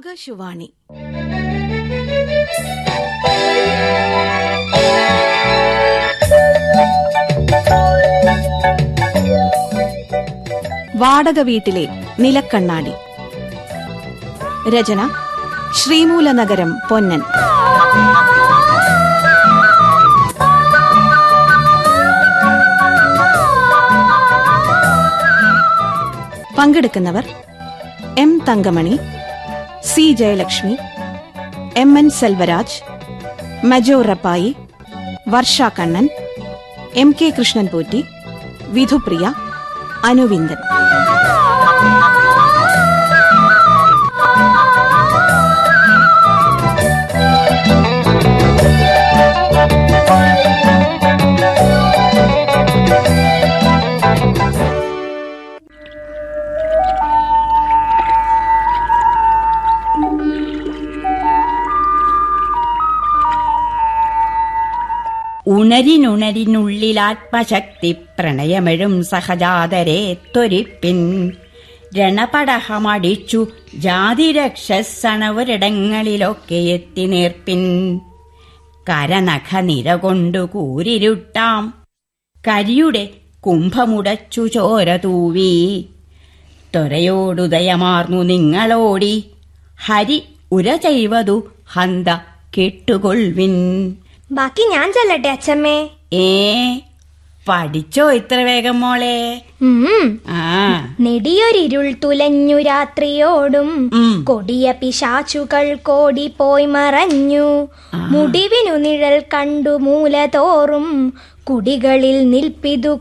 ആകാശവാണി. വാടക വീട്ടിലെ നിലക്കണ്ണാടി. രചന ശ്രീമൂലനഗരം പൊന്നൻ. പങ്കെടുക്കുന്നവർ M Thankamani C Jayalakshmi M N Selvaraj Majo Rappai Varsha Kannan M K Krishnanpotti Vidhupriya Anuvindan. ഉണരിനുണരിനുള്ളിലാത്മശക്തി പ്രണയമെഴും സഹജാതരെ ത്വരിപ്പിൻ രണപടഹമടിച്ചു ജാതിരക്ഷസണവരിടങ്ങളിലൊക്കെ എത്തി നേർപ്പിൻ കരനഖ നിര കൊണ്ടു കൂരിരുട്ടാം. കരിയുടെ കുംഭമുടച്ചു ചോര തൂവി. ത്വരയോടുദയമാർന്നു നിങ്ങളോടി. ഹരി ഉര ചെയ്വതു ഹന്ത കേട്ടുകൊൾവിൻ. ബാക്കി ഞാൻ ചെല്ലട്ടെ അച്ഛമ്മേ. ഏ പഠിച്ചോ ഇത്ര വേഗം മോളെ? നെടിയൊരിരുൾ തുലഞ്ഞു രാത്രിയോടും കൊടിയ പിശാചുകൾ കോടി പോയി മറഞ്ഞു. മുടിവിനു നിഴൽ കണ്ടു മൂലതോറും കുടികളിൽ നിൽപ്പിതു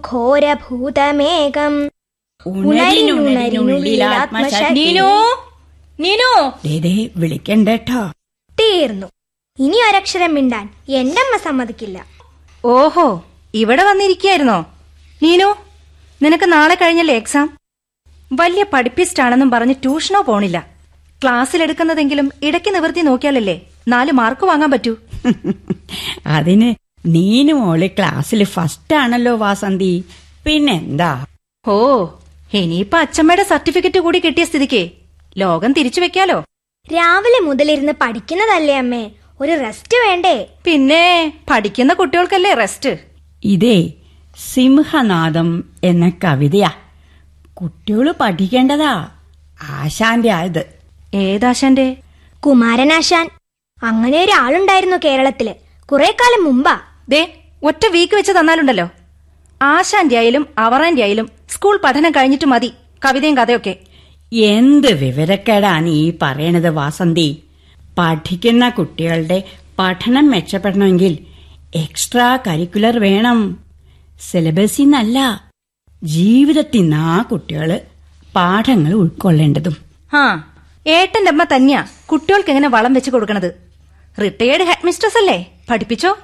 ദേ, വിളിക്കണ്ടേട്ടോ. തീർന്നു. ഇനി ഒരക്ഷരം മിണ്ടാൻ എന്റെ അമ്മ സമ്മതിക്കില്ല. ഓഹോ ഇവിടെ വന്നിരിക്കായിരുന്നോ നീനു നിനക്ക് നാളെ കഴിഞ്ഞല്ലേ എക്സാം വലിയ പഠിപ്പിസ്റ്റാണെന്നും പറഞ്ഞ് ട്യൂഷനോ പോണില്ല. ക്ലാസ്സിലെടുക്കുന്നതെങ്കിലും ഇടയ്ക്ക് നിവർത്തി നോക്കിയാലല്ലേ നാല് മാർക്ക് വാങ്ങാൻ പറ്റൂ? അതിന് നീനു മോൾ ക്ലാസ്സിൽ ഫസ്റ്റ് ആണല്ലോ വാസന്തി. പിന്നെന്താ? ഓ ഇനിയിപ്പൊ അച്ഛമ്മയുടെ സർട്ടിഫിക്കറ്റ് കൂടി കിട്ടിയ സ്ഥിതിക്ക് ലോകം തിരിച്ചു വെക്കാലോ? രാവിലെ മുതലിരുന്ന് പഠിക്കുന്നതല്ലേ അമ്മേ? ഒരു റെസ്റ്റ് വേണ്ടേ? പിന്നെ പഠിക്കുന്ന കുട്ടികൾക്കല്ലേ റെസ്റ്റ് ഇതേ സിംഹനാദം എന്ന കവിതയാ. കുട്ടികൾ പഠിക്കേണ്ടതാ. ആശാന്റെ ആയത് ഏതാശാന്റെ? കുമാരനാശാൻ. അങ്ങനെ ഒരാളുണ്ടായിരുന്നു കേരളത്തിൽ. കുറെ കാലം മുമ്പാ. ദേ ഒറ്റ വീക്ക് വെച്ച് തന്നാലുണ്ടല്ലോ. ആശാന്റെ ആയാലും അവറാന്റെ ആയാലും സ്കൂൾ പഠനം കഴിഞ്ഞിട്ട് മതി. കവിതയും കഥയൊക്കെ. എന്ത് വിവരക്കേടാണ് ഈ പറയണത് വാസന്തി? പഠിക്കുന്ന കുട്ടികളുടെ പഠനം മെച്ചപ്പെടണമെങ്കിൽ എക്സ്ട്രാ കരിക്കുലർ വേണം. സിലബസിൽ നിന്നല്ല ജീവിതത്തിൽ നിന്ന് ആ കുട്ടികൾ പാഠങ്ങൾ ഉൾക്കൊള്ളേണ്ടതും. ആ ഏട്ടന്റെ അമ്മ തന്നെയാ കുട്ടികൾക്ക് എങ്ങനെ വളം വെച്ച് കൊടുക്കണത്? റിട്ടയേർഡ് ഹെഡ്മിസ്ട്രസ് അല്ലേ? പഠിപ്പിച്ചോ?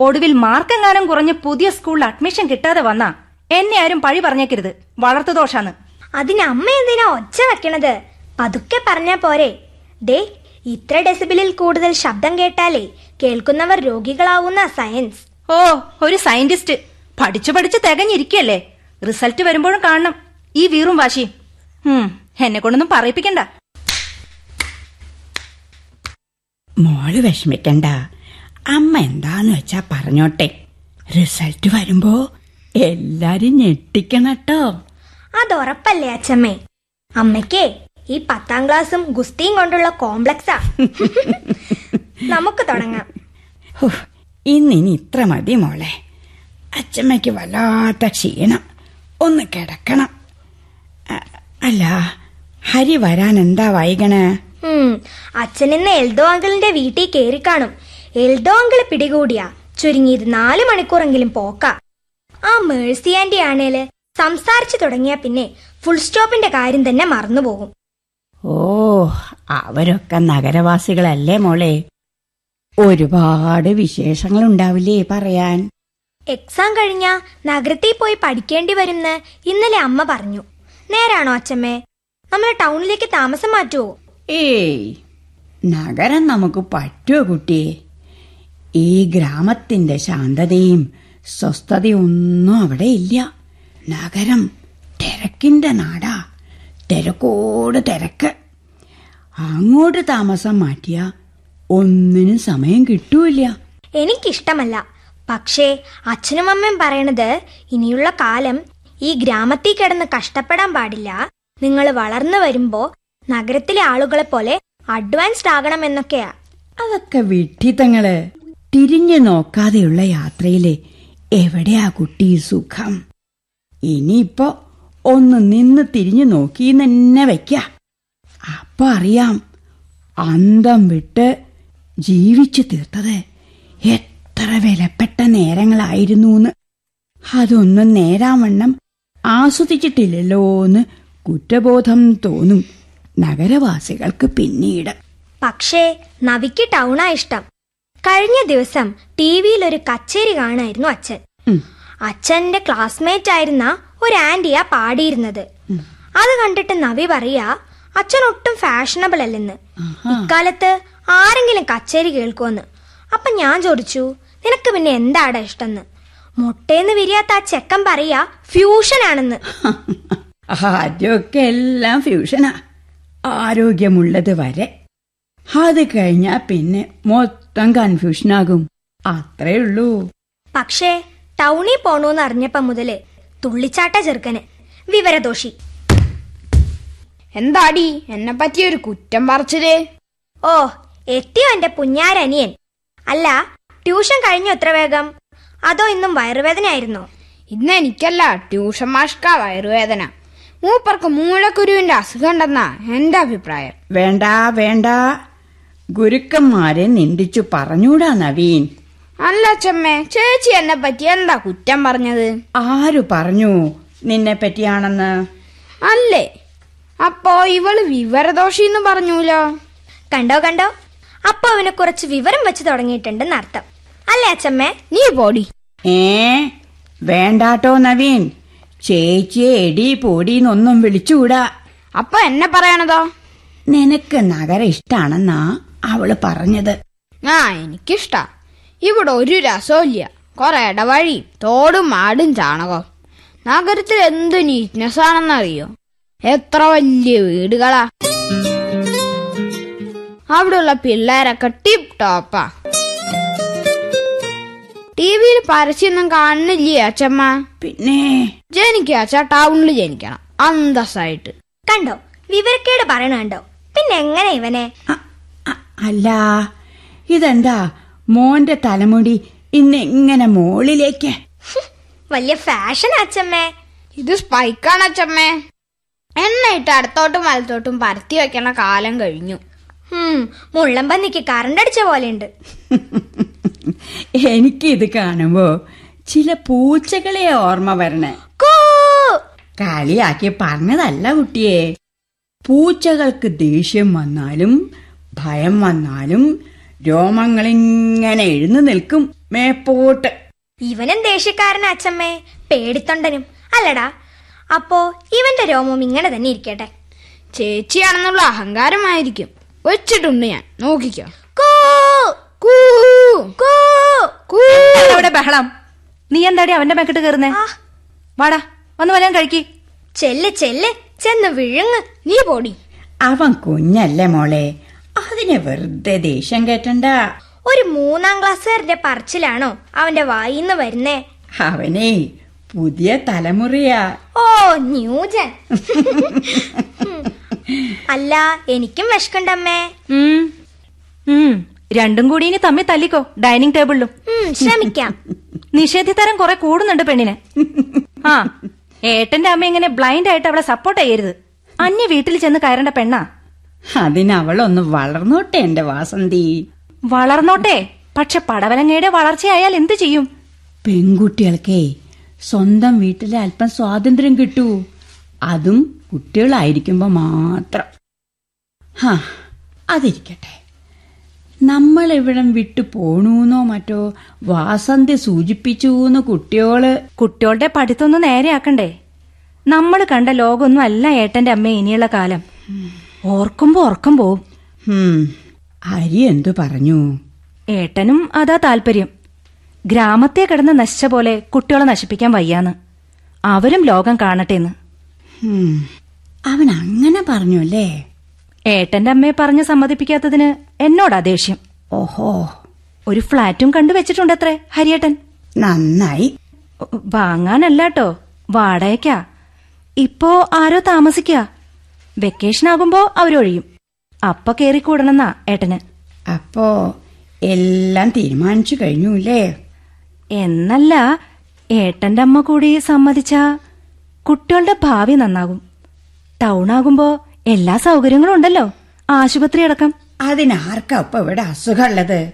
ഒടുവിൽ മാർക്കെങ്ങാനും കുറഞ്ഞ് പുതിയ സ്കൂളിൽ അഡ്മിഷൻ കിട്ടാതെ വന്നാ എന്നെ ആരും പഴി പറഞ്ഞേക്കരുത്. വളർത്തു ദോഷാന്ന്. അതിന് അമ്മ എന്തിനാ ഒച്ച വെക്കണത്? പതുക്കെ പറഞ്ഞാ പോരെ. ദേ ഇത്ര ഡെസിബിലിൽ കൂടുതൽ ശബ്ദം കേട്ടാലേ കേൾക്കുന്നവർ രോഗികളാവുന്ന സയൻസ്. ഓ ഒരു സയന്റിസ്റ്റ്. പഠിച്ചു പഠിച്ച് തികഞ്ഞിരിക്കല്ലേ? റിസൾട്ട് വരുമ്പോഴും കാണണം. ഈ വീറും വാശി എന്നെ കൊണ്ടൊന്നും പറയിപ്പിക്കണ്ട. മോൾ വിഷമിക്കണ്ട. അമ്മ എന്താന്ന് വെച്ചാ പറഞ്ഞോട്ടെ. റിസൾട്ട് വരുമ്പോ എല്ലാരും ഞെട്ടിക്കണട്ടോ അതുറപ്പല്ലേ അച്ഛമ്മേ? അമ്മയ്ക്കേ ഈ പത്താം ക്ലാസ്സും ഗുസ്തിയും കൊണ്ടുള്ള കോംപ്ലക്സാ. നമുക്ക് തുടങ്ങാം. ഇന്ന് ഇന്നിനി ഇത്ര മതി മോളെ. അച്ചമ്മയ്ക്ക് വല്ലാത്ത ക്ഷീണം. ഒന്ന് കിടക്കണം. അല്ല ഹരി വരാൻ എന്താ വൈകണേ? അച്ഛൻ ഇന്ന് എൽദോ അങ്കിളിന്റെ വീട്ടിൽ കയറി കാണും. എൽദോ അങ്കിൾ പിടികൂടിയാ. ചുരുങ്ങിയത് നാല് മണിക്കൂറെങ്കിലും പോക്ക. ആ മേഴ്സി ആന്റി ആണേൽ സംസാരിച്ചു തുടങ്ങിയ പിന്നെ ഫുൾ സ്റ്റോപ്പിന്റെ കാര്യം തന്നെ മറന്നുപോകും. ഓ അവരൊക്കെ നഗരവാസികളല്ലേ മോളെ? ഒരുപാട് വിശേഷങ്ങൾ ഉണ്ടാവില്ലേ പറയാൻ. എക്സാം കഴിഞ്ഞ നഗരത്തിൽ പോയി പഠിക്കേണ്ടി വരുന്ന് ഇന്നലെ അമ്മ പറഞ്ഞു. നേരാണോ അച്ഛമ്മേ? നമ്മൾ ടൗണിലേക്ക് താമസം മാറ്റുവോ? ഏയ് നഗരം നമുക്ക് പറ്റുമോ കുട്ടിയെ ഈ ഗ്രാമത്തിന്റെ ശാന്തതയും സ്വസ്ഥതയും ഒന്നും അവിടെ ഇല്ല. നഗരം തിരക്കിന്റെ നാടാ. തിരക്കോട് തിരക്ക്. അങ്ങോട്ട് താമസം മാറ്റിയ ഒന്നിനും സമയം കിട്ടൂല എനിക്കിഷ്ടമല്ല. പക്ഷേ അച്ഛനും അമ്മയും പറയണത് ഇനിയുള്ള കാലം ഈ ഗ്രാമത്തിൽ കിടന്ന് കഷ്ടപ്പെടാൻ പാടില്ല. നിങ്ങൾ വളർന്നു വരുമ്പോ നഗരത്തിലെ ആളുകളെ പോലെ അഡ്വാൻസ്ഡ് ആകണം എന്നൊക്കെയാ. അതൊക്കെ വിഡ്ഢിത്തങ്ങൾ തിരിഞ്ഞു നോക്കാതെയുള്ള യാത്രയിലെ എവിടെയാ കുട്ടി സുഖം? ഇനിയിപ്പോ ഒന്ന് നിന്ന് തിരിഞ്ഞു നോക്കി നിന്നെ വെക്ക അപ്പൊ അറിയാം അന്തം വിട്ട് ജീവിച്ചു തീർത്തത് എത്ര വിലപ്പെട്ട നേരങ്ങളായിരുന്നൂന്ന്. അതൊന്നും നേരാവണ്ണം ആസ്വദിച്ചിട്ടില്ലല്ലോ എന്ന് കുറ്റബോധം തോന്നും നഗരവാസികൾക്ക് പിന്നീട്. പക്ഷേ നവിക്ക് ടൗണാ ഇഷ്ടം. കഴിഞ്ഞ ദിവസം ടി വിയിൽ ഒരു കച്ചേരി കാണായിരുന്നു അച്ഛൻ. അച്ഛന്റെ ക്ലാസ്മേറ്റ് ആയിരുന്ന ഒരു ആന്റിയാ പാടിയിരുന്നത് അത് കണ്ടിട്ട് നവി പറയാ അച്ഛൻ ഒട്ടും ഫാഷനബിൾ അല്ലെന്ന് ഇക്കാലത്ത് ആരെങ്കിലും കച്ചേരി കേൾക്കുമെന്ന് അപ്പൊ ഞാൻ ചോദിച്ചു നിനക്ക് പിന്നെ എന്താടാ ഇഷ്ടന്ന്? മുട്ടേന്ന് വിരിയാത്ത ആ ചെക്കൻ പറയാ ഫ്യൂഷൻ ആണെന്ന്. ആദ്യമൊക്കെ എല്ലാം ഫ്യൂഷനാ ആരോഗ്യമുള്ളത് വരെ. അത് കഴിഞ്ഞാ പിന്നെ മൊത്തം കൺഫ്യൂഷനാകും അത്രേ ഉള്ളൂ. പക്ഷേ ടൗണിൽ പോണോന്ന് അറിഞ്ഞപ്പോ മുതൽ തുള്ളിച്ചാട്ട ചെറുക്കന്. വിവരദോഷി. എന്താടി? എന്നെ പറ്റി ഒരു കുറ്റം പറിച്ചിൽ ഓ എത്തിയോ എന്റെ പുഞ്ഞാരനിയൻ? അല്ല ട്യൂഷൻ കഴിഞ്ഞു എത്ര വേഗം? അതോ ഇന്നും വയറുവേദനയായിരുന്നോ? ഇന്ന് എനിക്കല്ല ട്യൂഷൻ മാഷ്ക വയറുവേദന. മൂപ്പർക്ക് മൂളക്കുരുവിന്റെ അസുഖം ഉണ്ടെന്നാ എന്റെ അഭിപ്രായം. വേണ്ട വേണ്ട. ഗുരുക്കന്മാരെ നിന്ദിച്ചു പറഞ്ഞൂടാ നവീൻ. അല്ല അച്ഛമ്മേ ചേച്ചി എന്നെ പറ്റി എന്താ കുറ്റം പറഞ്ഞത്? ആരു പറഞ്ഞു നിന്നെ പറ്റിയാണെന്ന്? അല്ലേ? അപ്പോ ഇവൾ വിവരദോഷിന്ന് പറഞ്ഞൂലോ? കണ്ടോ കണ്ടോ? അപ്പൊ അവനെ കുറച്ച് വിവരം വെച്ച് തുടങ്ങിയിട്ടുണ്ടെന്ന് അർത്ഥം. അല്ലേ അച്ഛമ്മേ? നീ പോടി. ഏ വേണ്ടാട്ടോ നവീൻ. ചേച്ചിയെ എടി പൊടിന്നൊന്നും വിളിച്ചുകൂടാ. അപ്പൊ എന്നെ പറയണതോ? നിനക്ക് നഗരം ഇഷ്ടാണെന്നാ അവൾ പറഞ്ഞത്. ആ എനിക്കിഷ്ടാ. ഇവിടെ ഒരു രസമില്ല കൊറേ ഇടവഴി തോടും മാടും ചാണകം നഗരത്തിൽ എന്ത് നീറ്റ്നെസ് ആണെന്നറിയോ? എത്ര വലിയ വീടുകളാ. അവിടെയുള്ള പിള്ളേരൊക്കെ ടിപ് ടോപ്പാ ടി വിയിൽ പരസ്യൊന്നും കാണുന്നില്ലേ അച്ഛമ്മ പിന്നെ? ജനിക്കുക അച്ഛാ ടൗണിൽ ജനിക്കണം. അന്തസ്സായിട്ട്. കണ്ടോ? വിവരക്കേട് പറയണ കണ്ടോ? പിന്നെ എങ്ങനെ ഇവനെ? അല്ല. ഇതെന്താ? മോന്റെ തലമുടി ഇന്നെങ്ങനെ മോളിലേക്ക്? വലിയ ഫാഷൻ അച്ഛമ്മേ ഇത് സ്പൈക്കാണ് അച്ഛമ്മേ എണ്ണയിട്ട് അടുത്തോട്ടും വലത്തോട്ടും പരത്തി വെക്കണ കാലം കഴിഞ്ഞു. ഹും മുള്ളമ്പന്നിക്ക് കറണ്ട് അടിച്ച പോലെയുണ്ട്. എനിക്കിത് കാണുമ്പോ ചില പൂച്ചകളെ ഓർമ്മ വരണേ. കൂ! കളിയാക്കി പറഞ്ഞതല്ല കുട്ടിയെ. പൂച്ചകൾക്ക് ദേഷ്യം വന്നാലും ഭയം വന്നാലും രോമങ്ങളിങ്ങനെ എഴുന്നു നിൽക്കും മേപ്പോട്ട്. ഇവനും ദേഷ്യക്കാരൻ അച്ഛമ്മേ പേടിത്തൊണ്ടനും. അല്ലടാ അപ്പോ ഇവന്റെ രോമം ഇങ്ങനെ തന്നെ ഇരിക്കട്ടെ. ചേച്ചിയാണെന്നുള്ള അഹങ്കാരമായിരിക്കും. വെച്ചിട്ടുണ്ട് ഞാൻ. നോക്കിക്കോ. അവിടെ ബഹളം? നീ എന്താടി അവന്റെ മെക്കിട്ട് കയറുന്നേ വാടാ വന്ന് വരാൻ കഴിക്ക്. ചെല്ല് ചെല്ല്. ചെന്ന് വിഴുങ്ങ്. നീ പോടി. അവൻ കുഞ്ഞല്ലേ മോളെ. അതിനെ വെറുതെ ദേഷ്യം കേട്ടണ്ട ഒരു മൂന്നാം ക്ലാസ്സുകാരന്റെ പറച്ചിലാണോ അവന്റെ വായിന്ന് വരുന്നേ? അവനെ പുതിയ തലമുറയാ. ഓ ന്യൂജൻ. അല്ല എനിക്കും വിശക്കണ്ടമ്മേ. രണ്ടും കൂടി ഇനി തമ്മി തല്ലിക്കോ ഡൈനിങ് ടേബിളിലും. ശ്രമിക്കാം. ശ്രമിക്കാം നിഷേധിത്തരം കുറെ കൂടുന്നുണ്ട് പെണ്ണിന്. ആ ഏട്ടന്റെ അമ്മ ഇങ്ങനെ ബ്ലൈൻഡ് ആയിട്ട് അവളെ സപ്പോർട്ട് ചെയ്യരുത്. അന്യ വീട്ടിൽ ചെന്ന് കയറേണ്ട പെണ്ണാ. അതിനവളൊന്ന് വളർന്നോട്ടെ എന്റെ വാസന്തി. വളർന്നോട്ടെ? പക്ഷെ പടവലങ്ങയുടെ വളർച്ചയായാൽ എന്തു ചെയ്യും? പെൺകുട്ടികൾക്കേ സ്വന്തം വീട്ടിലെ അല്പം സ്വാതന്ത്ര്യം കിട്ടൂ. അതും കുട്ടികളായിരിക്കുമ്പോ മാത്രം. ഹാ അതിരിക്കട്ടെ. നമ്മൾ ഇവിടം വിട്ടു പോണൂന്നോ മറ്റോ വാസന്തി സൂചിപ്പിച്ചൂന്ന് കുട്ടിയോൾ? കുട്ടികളുടെ പഠിത്തമൊന്ന് നേരെയാക്കണ്ടേ? നമ്മൾ കണ്ട ലോകമൊന്നും അല്ല ഏട്ടന്റെ അമ്മ ഇനിയുള്ള കാലം. ഓർക്കുമ്പോ ഉറക്കം പോവും. ഹും, അരി എന്തു പറഞ്ഞു? ഏട്ടനും അതാ താല്പര്യം. ഗ്രാമത്തെ കിടന്ന് നശിച്ച പോലെ കുട്ടികളെ നശിപ്പിക്കാൻ വയ്യാന്ന്. അവരും ലോകം കാണട്ടെന്ന്. അവൻ അങ്ങനെ പറഞ്ഞു അല്ലേ? ഏട്ടന്റെ അമ്മയെ പറഞ്ഞ് സമ്മതിപ്പിക്കാത്തതിന് എന്നോടാ ദേഷ്യം. ഓഹോ. ഒരു ഫ്ലാറ്റും കണ്ടുവച്ചിട്ടുണ്ടത്രേ ഹരിയേട്ടൻ. നന്നായി. വാങ്ങാനല്ലാട്ടോ വാടകയ്ക്കാ. ഇപ്പോ ആരോ താമസിക്കുക വെക്കേഷൻ ആകുമ്പോ അവരൊഴിയും. അപ്പ കേറി കൂടണമെന്നാ ഏട്ടന്. അപ്പോ എല്ലാം തീരുമാനിച്ചു കഴിഞ്ഞൂല്ലേ? എന്നല്ല ഏട്ടന്റെ അമ്മ കൂടി സമ്മതിച്ച കുട്ടികളുടെ ഭാവി നന്നാകും. ടൗൺ ആകുമ്പോ എല്ലാ സൗകര്യങ്ങളും ഉണ്ടല്ലോ. ആശുപത്രി അടക്കം. അതിനാർക്കാ ഇപ്പൊ ഇവിടെ അസുഖമുള്ളത്?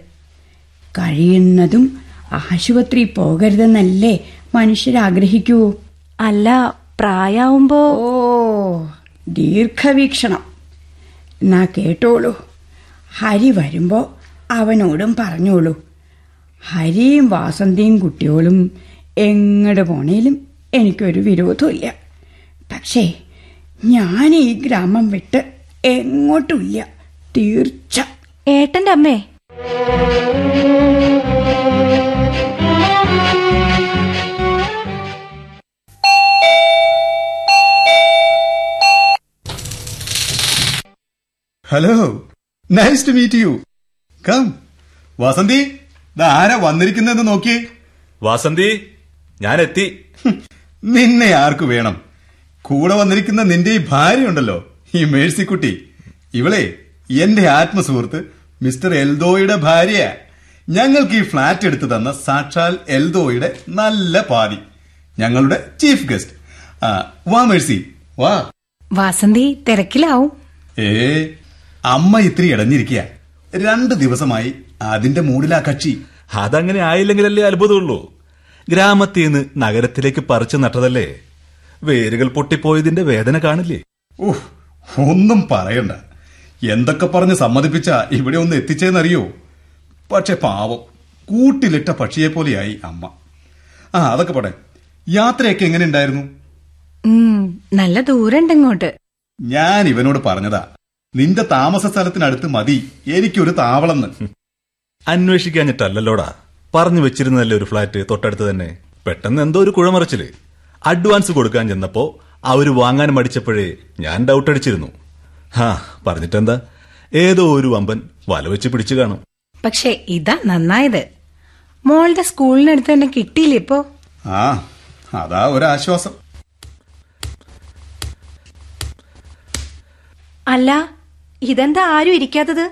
കഴിയുന്നതും ആശുപത്രി പോകരുതെന്നല്ലേ മനുഷ്യരാഗ്രഹിക്കൂ? അല്ല പ്രായാവുമ്പോ ഓ ദീർഘവീക്ഷണം. എന്നാ കേട്ടോളൂ. ഹരി വരുമ്പോൾ അവനോടും പറഞ്ഞോളൂ. ഹരിയും വാസന്തിയും കുട്ടികളും എങ്ങട് പോണേലും എനിക്കൊരു വിരോധമില്ല പക്ഷേ ഞാൻ ഈ ഗ്രാമം വിട്ട് എങ്ങോട്ടുമില്ല. തീർച്ച ഏട്ടന്റെ അമ്മേ. Hello nice to meet you come Vasanthi ദാ ആരാ വന്നിരിക്കുന്നതെന്ന് നോക്കിയേ വാസന്തി ഞാൻ എത്തി നിന്നെ ആർക്കു വേണം? കൂടെ വന്നിരിക്കുന്ന നിന്റെ ഈ ഭാര്യയുണ്ടല്ലോ ഈ മേഴ്സിക്കുട്ടി. ഇവളെ എന്റെ ആത്മസുഹൃത്ത് മിസ്റ്റർ എൽദോയുടെ ഭാര്യയാ. ഞങ്ങൾക്ക് ഈ ഫ്ളാറ്റ് എടുത്തു തന്ന സാക്ഷാൽ എൽദോയുടെ നല്ല പാതി. ഞങ്ങളുടെ ചീഫ് ഗസ്റ്റ്. വാ മേഴ്സി വാ. വാസന്തി തിരക്കിലാവും. ഏ അമ്മ ഇത്തിരി ഇടഞ്ഞിരിക്കുക രണ്ട് ദിവസമായി അതിന്റെ മൂടിലാ കക്ഷി. അതങ്ങനെ ആയില്ലെങ്കിലല്ലേ അത്ഭുതമുള്ളൂ. ഗ്രാമത്തിൽ നിന്ന് നഗരത്തിലേക്ക് പറിച്ചു നട്ടതല്ലേ? വേരുകൾ പൊട്ടിപ്പോയതിന്റെ വേദന കാണില്ലേ? ഉഫ്, ഒന്നും പറയണ്ട. എന്തൊക്കെ പറഞ്ഞ് സമ്മതിപ്പിച്ച ഇവിടെ ഒന്ന് എത്തിച്ചേന്നറിയോ? പക്ഷെ പാവം കൂട്ടിലിട്ട പക്ഷിയെ പോലെയായി അമ്മ. ആ അതൊക്കെ പോട്ടെ. യാത്രയൊക്കെ എങ്ങനെ ഉണ്ടായിരുന്നു? നല്ല ദൂരണ്ടിങ്ങോട്ട് ഞാൻ ഇവനോട് പറഞ്ഞതാ. നിന്റെ താമസ സ്ഥലത്തിനടുത്ത് മതി. എനിക്കൊരു താവളന്ന്. അന്വേഷിക്കാഞ്ഞിട്ടല്ലല്ലോടാ. പറഞ്ഞു വെച്ചിരുന്നതല്ലേ ഒരു ഫ്ലാറ്റ് തൊട്ടടുത്ത് തന്നെ. പെട്ടെന്ന് എന്തോ ഒരു കുഴമറിച്ചിൽ. അഡ്വാൻസ് കൊടുക്കാൻ ചെന്നപ്പോ അവർ വാങ്ങാൻ മടിച്ചപ്പോഴേ ഞാൻ ഡൗട്ട് അടിച്ചിരുന്നു. ഹാ പറഞ്ഞിട്ടെന്താ? ഏതോ ഒരു വമ്പൻ വലവെച്ച് പിടിച്ചു കാണും. പക്ഷെ ഇതാ നന്നായത്. മോളുടെ സ്കൂളിനടുത്ത് തന്നെ കിട്ടിയില്ലേ ഇപ്പോ? ആ അതാ ഒരാശ്വാസം. അല്ല ഇതെന്താ ആരും ഇരിക്കാത്തത്?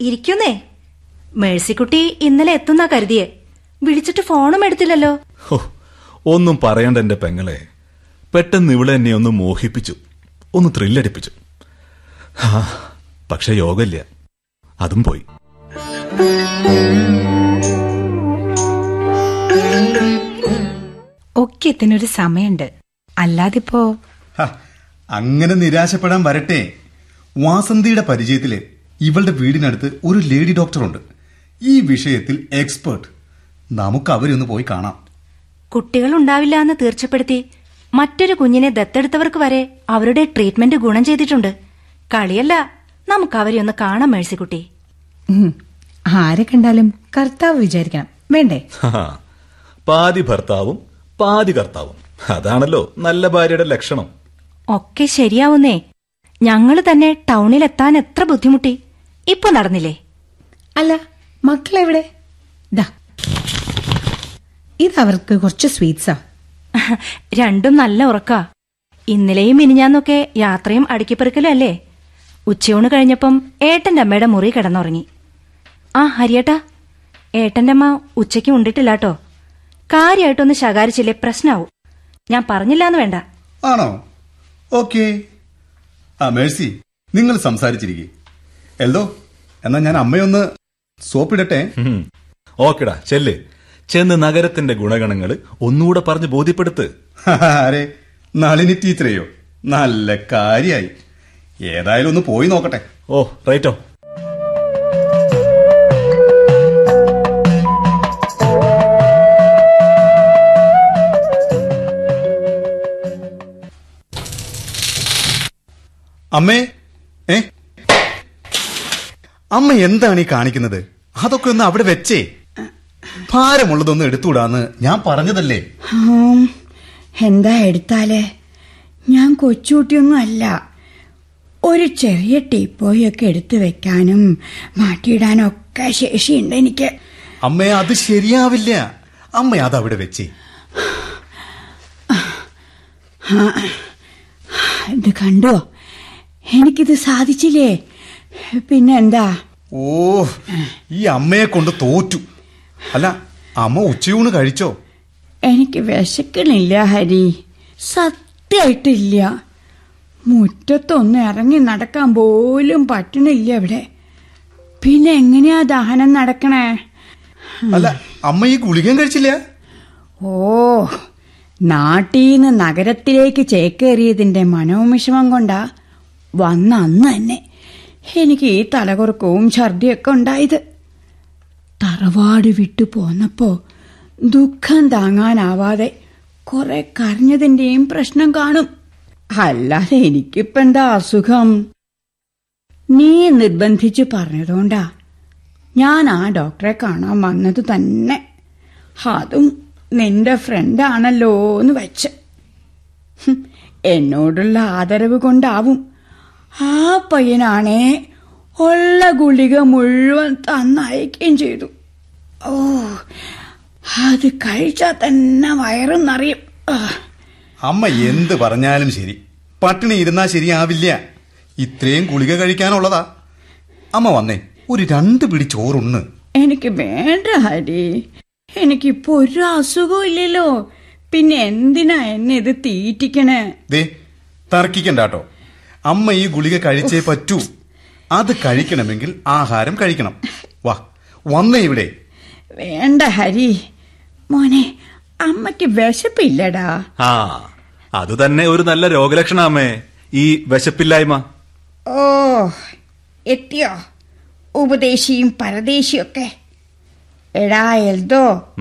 ഇരിക്കുന്നേ? മേഴ്സിക്കുട്ടി ഇന്നലെ എത്തുന്ന കരുതിയെ. വിളിച്ചിട്ട് ഫോണും എടുത്തില്ലല്ലോ. ഒന്നും പറയണ്ട എന്റെ പെങ്ങളെ. പെട്ടെന്ന് ഇവിടെ എന്നെ ഒന്ന് മോഹിപ്പിച്ചു. ഒന്ന് ത്രില്ലടിപ്പിച്ചു. പക്ഷെ യോഗമില്ല അതും പോയി. ഒക്കെ ഒരു സമയമുണ്ട് അല്ലാതിപ്പോ അങ്ങനെ നിരാശപ്പെടാൻ വരട്ടെ. വാസന്തിയുടെ പരിചയത്തിലെ ഇവളുടെ വീടിനടുത്ത് ഒരു ലേഡി ഡോക്ടറുണ്ട്. ഈ വിഷയത്തിൽ എക്സ്പേർട്ട്. നമുക്ക് അവരൊന്ന് ഒന്ന് പോയി കാണാം. കുട്ടികൾ ഉണ്ടാവില്ല എന്ന് തീർച്ചപ്പെടുത്തി മറ്റൊരു കുഞ്ഞിനെ ദത്തെടുത്തവർക്ക് വരെ അവരുടെ ട്രീറ്റ്മെന്റ് ഗുണം ചെയ്തിട്ടുണ്ട്. കളിയല്ല നമുക്ക് അവരെ ഒന്ന് കാണാം മേഴ്സിക്കുട്ടി. ആരെ കണ്ടാലും കർത്താവ് വിചാരിക്കണം. വേണ്ടേ? പാതി ഭർത്താവും പാതി കർത്താവും. അതാണല്ലോ നല്ല ഭാര്യയുടെ ലക്ഷണം. ഒക്കെ ശരിയാവുന്നേ. ഞങ്ങൾ തന്നെ ടൗണിലെത്താൻ എത്ര ബുദ്ധിമുട്ടി? ഇപ്പൊ നടന്നില്ലേ? അല്ല മക്കളെവിടെ? ദാ. ഇതവർക്ക് കുറച്ച് സ്വീറ്റ്സാ. രണ്ടും നല്ല ഉറക്കാ. ഇന്നലെയും മിനിഞ്ഞാന്നൊക്കെ യാത്രയും അടുക്കിപ്പെറുക്കലും അല്ലേ? ഉച്ചയൂണ് കഴിഞ്ഞപ്പം ഏട്ടന്റെ അമ്മയുടെ മുറി കിടന്നുറങ്ങി. ആ ഹരിയേട്ടാ. ഏട്ടന്റെ അമ്മ ഉച്ചയ്ക്ക് ഉണ്ടിട്ടില്ലാട്ടോ. കാര്യമായിട്ടൊന്ന് ശകാരിച്ചില്ലേ പ്രശ്നാവും. ഞാൻ പറഞ്ഞില്ലാന്ന് വേണ്ട. ആണോ? ഓക്കെ. ആ മേഴ്സി നിങ്ങൾ സംസാരിച്ചിരിക്കെ. എല്ലോ എന്നാ ഞാൻ അമ്മയൊന്ന് സോപ്പിടട്ടെ. ഓക്കെടാ ചെല്ല്. ചെന്ന് നഗരത്തിന്റെ ഗുണഗണങ്ങൾ ഒന്നുകൂടെ പറഞ്ഞ് ബോധ്യപ്പെടുത്ത്. ആരെ നളിനി ടീച്ചറേയോ? നല്ല കാര്യായി. ഏതായാലും ഒന്ന് പോയി നോക്കട്ടെ. ഓ റൈറ്റോ. അമ്മേ ഏ? അമ്മ എന്താണ് ഈ കാണിക്കുന്നത്? അതൊക്കെ ഒന്ന് അവിടെ വെച്ചേ. ഭാരമുള്ളതൊന്നും എടുത്തുകൂടാന്ന് ഞാൻ പറഞ്ഞതല്ലേ? എന്താ എടുത്താലേ? ഞാൻ കൊച്ചുകുട്ടിയൊന്നും അല്ല. ഒരു ചെറിയ ടീപ്പോയൊക്കെ എടുത്തു വെക്കാനും മാറ്റിയിടാനും ഒക്കെ ശേഷിയുണ്ട് എനിക്ക്. അമ്മേ അത് ശരിയാവില്ല. അമ്മ അത് അവിടെ വെച്ചേ. ഇത് കണ്ടോ? എനിക്കിത് സാധിച്ചില്ലേ? പിന്നെന്താ? ഓ ഈ അമ്മയെ കൊണ്ട് തോറ്റു. അല്ല അമ്മ ഉച്ചയൂണ് കഴിച്ചോ? എനിക്ക് വിശക്കണില്ല ഹരി. സത്യമായിട്ടില്ല മുറ്റത്തൊന്ന് ഇറങ്ങി നടക്കാൻ പോലും പറ്റണില്ല ഇവിടെ. പിന്നെ എങ്ങനെയാ ദഹനം നടക്കണേ? അല്ല അമ്മ ഈ ഗുളികയും കഴിച്ചില്ല? ഓ നാട്ടീന്ന് നഗരത്തിലേക്ക് ചേക്കേറിയതിന്റെ മനോവിഷമം കൊണ്ടാ വന്ന അന്ന് തന്നെ എനിക്ക് ഈ തലകുറക്കവും ഛർദിയൊക്കെ ഉണ്ടായത്. തറവാട് വിട്ടു പോന്നപ്പോ ദുഃഖം താങ്ങാനാവാതെ കുറെ കരഞ്ഞതിന്റെയും പ്രശ്നം കാണും. അല്ലാതെ എനിക്കിപ്പോ എന്താ അസുഖം? നീ നിർബന്ധിച്ച് പറഞ്ഞതുകൊണ്ടാ ഞാൻ ആ ഡോക്ടറെ കാണാൻ വന്നത് തന്നെ. അതും നിന്റെ ഫ്രണ്ടാണല്ലോ എന്ന് വെച്ച്. എന്നോടുള്ള ആദരവ് കൊണ്ടാവും. ആ പയ്യനാണേ ഉള്ള ഗുളിക മുഴുവൻ തന്നയക്കുകയും ചെയ്തു. ഓ അത് കഴിച്ചാൽ തന്നെ വയറും നിറയും. അമ്മ എന്ത് പറഞ്ഞാലും ശരി. പട്ടിണി ഇരുന്നാ ശരിയാവില്ല. ഇത്രയും ഗുളിക കഴിക്കാനുള്ളതാ. അമ്മ വന്നേ ഒരു രണ്ട് പിടി ചോറുണ്ണ്. എനിക്ക് വേണ്ട ഹരി. എനിക്കിപ്പോ ഒരു അസുഖവും ഇല്ലല്ലോ. പിന്നെ എന്തിനാ എന്നെ ഇത് തീറ്റിക്കണേ? ദേ തർക്കിക്കണ്ടാട്ടോ അമ്മ ഈ ഗുളിക കഴിച്ചേ പറ്റൂ. അത് കഴിക്കണമെങ്കിൽ ആഹാരം കഴിക്കണം. വാ വന്നേ ഇവിടെ. വേണ്ട ഹരി. മോനെ അമ്മയ്ക്ക് വിശപ്പില്ലടാ. ആ അത് തന്നെ ഒരു നല്ല രോഗലക്ഷണ അമ്മേ. ഈ വിശപ്പില്ലായ്മ. ഓ എത്തിയോ? ഉപദേശിയും പരദേശിയും ഒക്കെ. എടാ എൽദോ.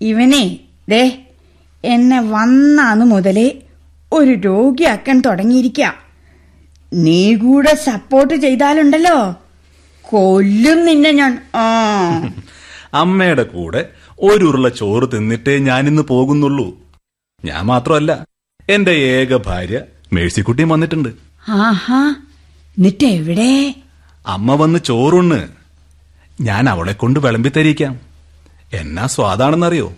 ഇവനെ ദേ എന്നെ വന്നാന്ന് മുതലേ ഒരു രോഗിയാക്കാൻ തുടങ്ങിയിരിക്ക. നീ കൂടെ സപ്പോർട്ട് ചെയ്താലുണ്ടല്ലോ. കൊല്ലും നിന്നെ ഞാൻ. ആ. അമ്മയുടെ കൂടെ ഒരു ഉരുള ചോറ് തിന്നിട്ടേ ഞാനിന്ന് പോകുന്നുള്ളൂ. ഞാൻ മാത്രമല്ല എന്റെ ഏക ഭാര്യ മേഴ്സിക്കുട്ടിയും വന്നിട്ടുണ്ട്. ആഹാ. എന്നിട്ട് എവിടെ? അമ്മ വന്ന് ചോറുണ്ണ്. ഞാൻ അവളെ കൊണ്ട് വിളമ്പി തരിക്കാം എന്നാ സ്വാദാണെന്നറിയോ?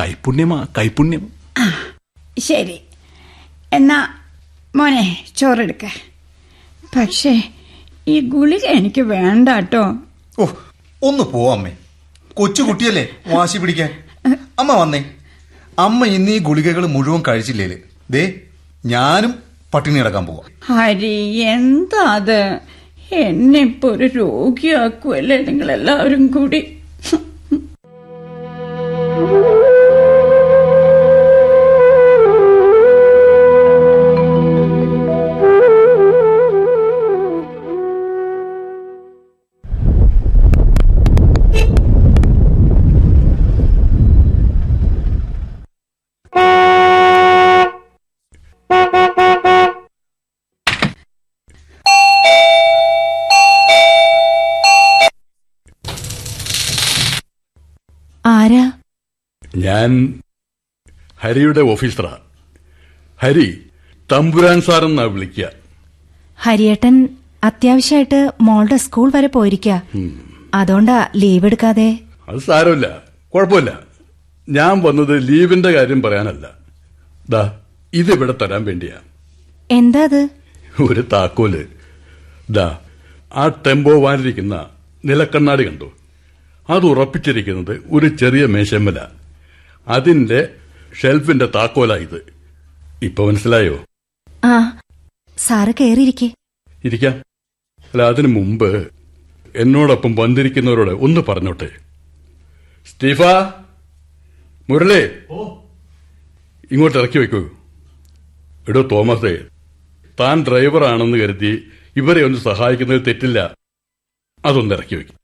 കൈപുണ്യമാ കൈപുണ്യം. ശരി. എന്നാ മോനെ ചോറെടുക്ക പക്ഷേ ഈ ഗുളിക എനിക്ക് വേണ്ട കേട്ടോ ഓ ഒന്ന് പോ അമ്മേ. കൊച്ചുകുട്ടിയല്ലേ വാശി പിടിക്കാൻ? അമ്മ വന്നേ. അമ്മ ഇന്ന് ഈ ഗുളികകൾ മുഴുവൻ കഴിച്ചില്ലേ ദേ ഞാനും പട്ടിണി കിടക്കാൻ പോവാ. ഹരി എന്താ അത്? എന്നെ ഇപ്പൊ ഒരു രോഗിയാക്കുമല്ലേ നിങ്ങളെല്ലാവരും കൂടി? ഞാൻ ഹരിയുടെ ഓഫീസറാ. ഹരി തമ്പുരാൻ സാറെന്നാ വിളിക്ക ഹരിയേട്ടൻ അത്യാവശ്യമായിട്ട് മോളുടെ സ്കൂൾ വരെ പോയിരിക്ക അതുകൊണ്ടാ ലീവ് എടുക്കാതെ? അത് സാരമില്ല. കുഴപ്പമില്ല. ഞാൻ വന്നത് ലീവിന്റെ കാര്യം പറയാനല്ല. ദാ ഇതിവിടെ തരാൻ വേണ്ടിയാ. എന്താ അത്? ഒരു താക്കോൽ. ദാ ആ ടെമ്പോ വാനിരിക്കുന്ന നിലക്കണ്ണാടി കണ്ടു? അത് ഉറപ്പിച്ചിരിക്കുന്നത് ഒരു ചെറിയ മേശമ്മല. അതിന്റെ ഷെൽഫിന്റെ താക്കോലാ ഇത്. ഇപ്പൊ മനസ്സിലായോ? ആ സാറ് കേറിയിരിക്കേ. ഇരിക്കാം. അല്ല അതിനു മുമ്പ് എന്നോടൊപ്പം വന്നിരിക്കുന്നവരോട് ഒന്ന് പറഞ്ഞോട്ടെ. സ്റ്റീഫ മുരളി. ഇങ്ങോട്ട് ഇറക്കി വെക്കൂ എടോ തോമസേ താൻ ഡ്രൈവറാണെന്ന് കരുതി ഇവരെ ഒന്ന് സഹായിക്കുന്നത് തെറ്റില്ല. അതൊന്ന് ഇറക്കി വെക്കും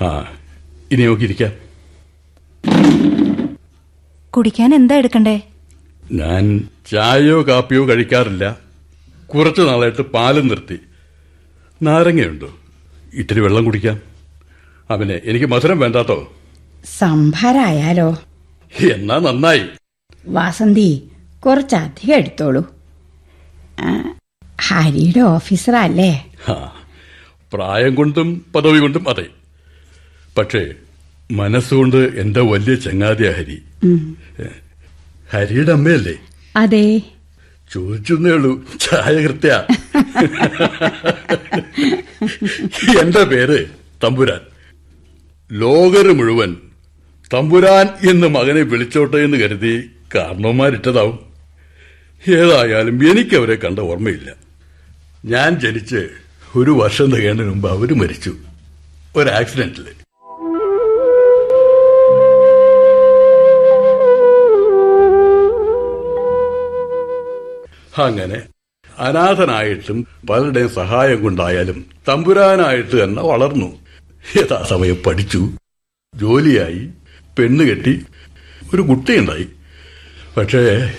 ആ കുടിക്കാൻ എന്താ എടുക്കണ്ടേ ഞാൻ ചായയോ കാപ്പിയോ കഴിക്കാറില്ല കുറച്ചു നാളായിട്ട് പാലും നിർത്തി നാരങ്ങയുണ്ടോ ഇത്തിരി വെള്ളം കുടിക്കാം അവനെ എനിക്ക് മധുരം വേണ്ടാത്തോ സംഭാരായാലോ എന്നാ നന്നായി വാസന്തി കുറച്ചധികം എടുത്തോളൂ. ഹരിയുടെ ഓഫീസറല്ലേ? പ്രായം കൊണ്ടും പദവി കൊണ്ടും അതെ. പക്ഷേ മനസ്സുകൊണ്ട് എന്റെ വലിയ ചങ്ങാതിയ ഹരി. ഹരിയുടെ അമ്മയല്ലേ? അതെ. ഉള്ളൂ ചായ കൃത്യ എന്റെ പേര് തമ്പുരാൻ. ലോകര് മുഴുവൻ തമ്പുരാൻ എന്ന് മകനെ വിളിച്ചോട്ടെ എന്ന് കരുതി കാരണവന്മാരിട്ടതാവും ഏതായാലും എനിക്കവരെ കണ്ട ഓർമ്മയില്ല. ഞാൻ ജനിച്ച് ഒരു വർഷം തികേണ്ടതിന് മുമ്പ് അവർ മരിച്ചു. ഒരു ആക്സിഡന്റിൽ അങ്ങനെ അനാഥനായിട്ടും പലരുടെയും സഹായം കൊണ്ടായാലും തമ്പുരാനായിട്ട് തന്നെ വളർന്നു. യഥാസമയം പഠിച്ചു. ജോലിയായി പെണ്ണുകെട്ടി ഒരു കുട്ടിയുണ്ടായി. പക്ഷേ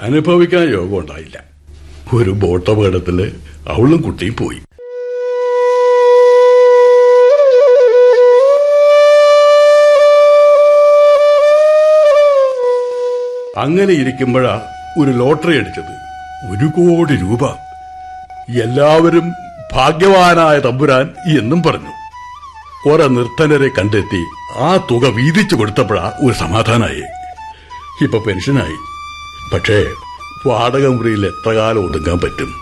അനുഭവിക്കാൻ യോഗം ഉണ്ടായില്ല ഒരു ബോട്ടപകടത്തിൽ അവളും കുട്ടിയും പോയി. അങ്ങനെ ഇരിക്കുമ്പോഴാ ഒരു ലോട്ടറി അടിച്ചത്. ഒരു കോടി രൂപ. എല്ലാവരും ഭാഗ്യവാനായ തമ്പുരാൻ എന്നും പറഞ്ഞു. ഓരോ നിർത്തനരെ കണ്ടെത്തി ആ തുക വീതിച്ചു കൊടുത്തപ്പോഴാ ഒരു സമാധാനായി. ഇപ്പൊ പെൻഷനായി. പക്ഷേ വാടക മുറിയിൽ എത്ര കാലം ഒതുങ്ങാൻ പറ്റും?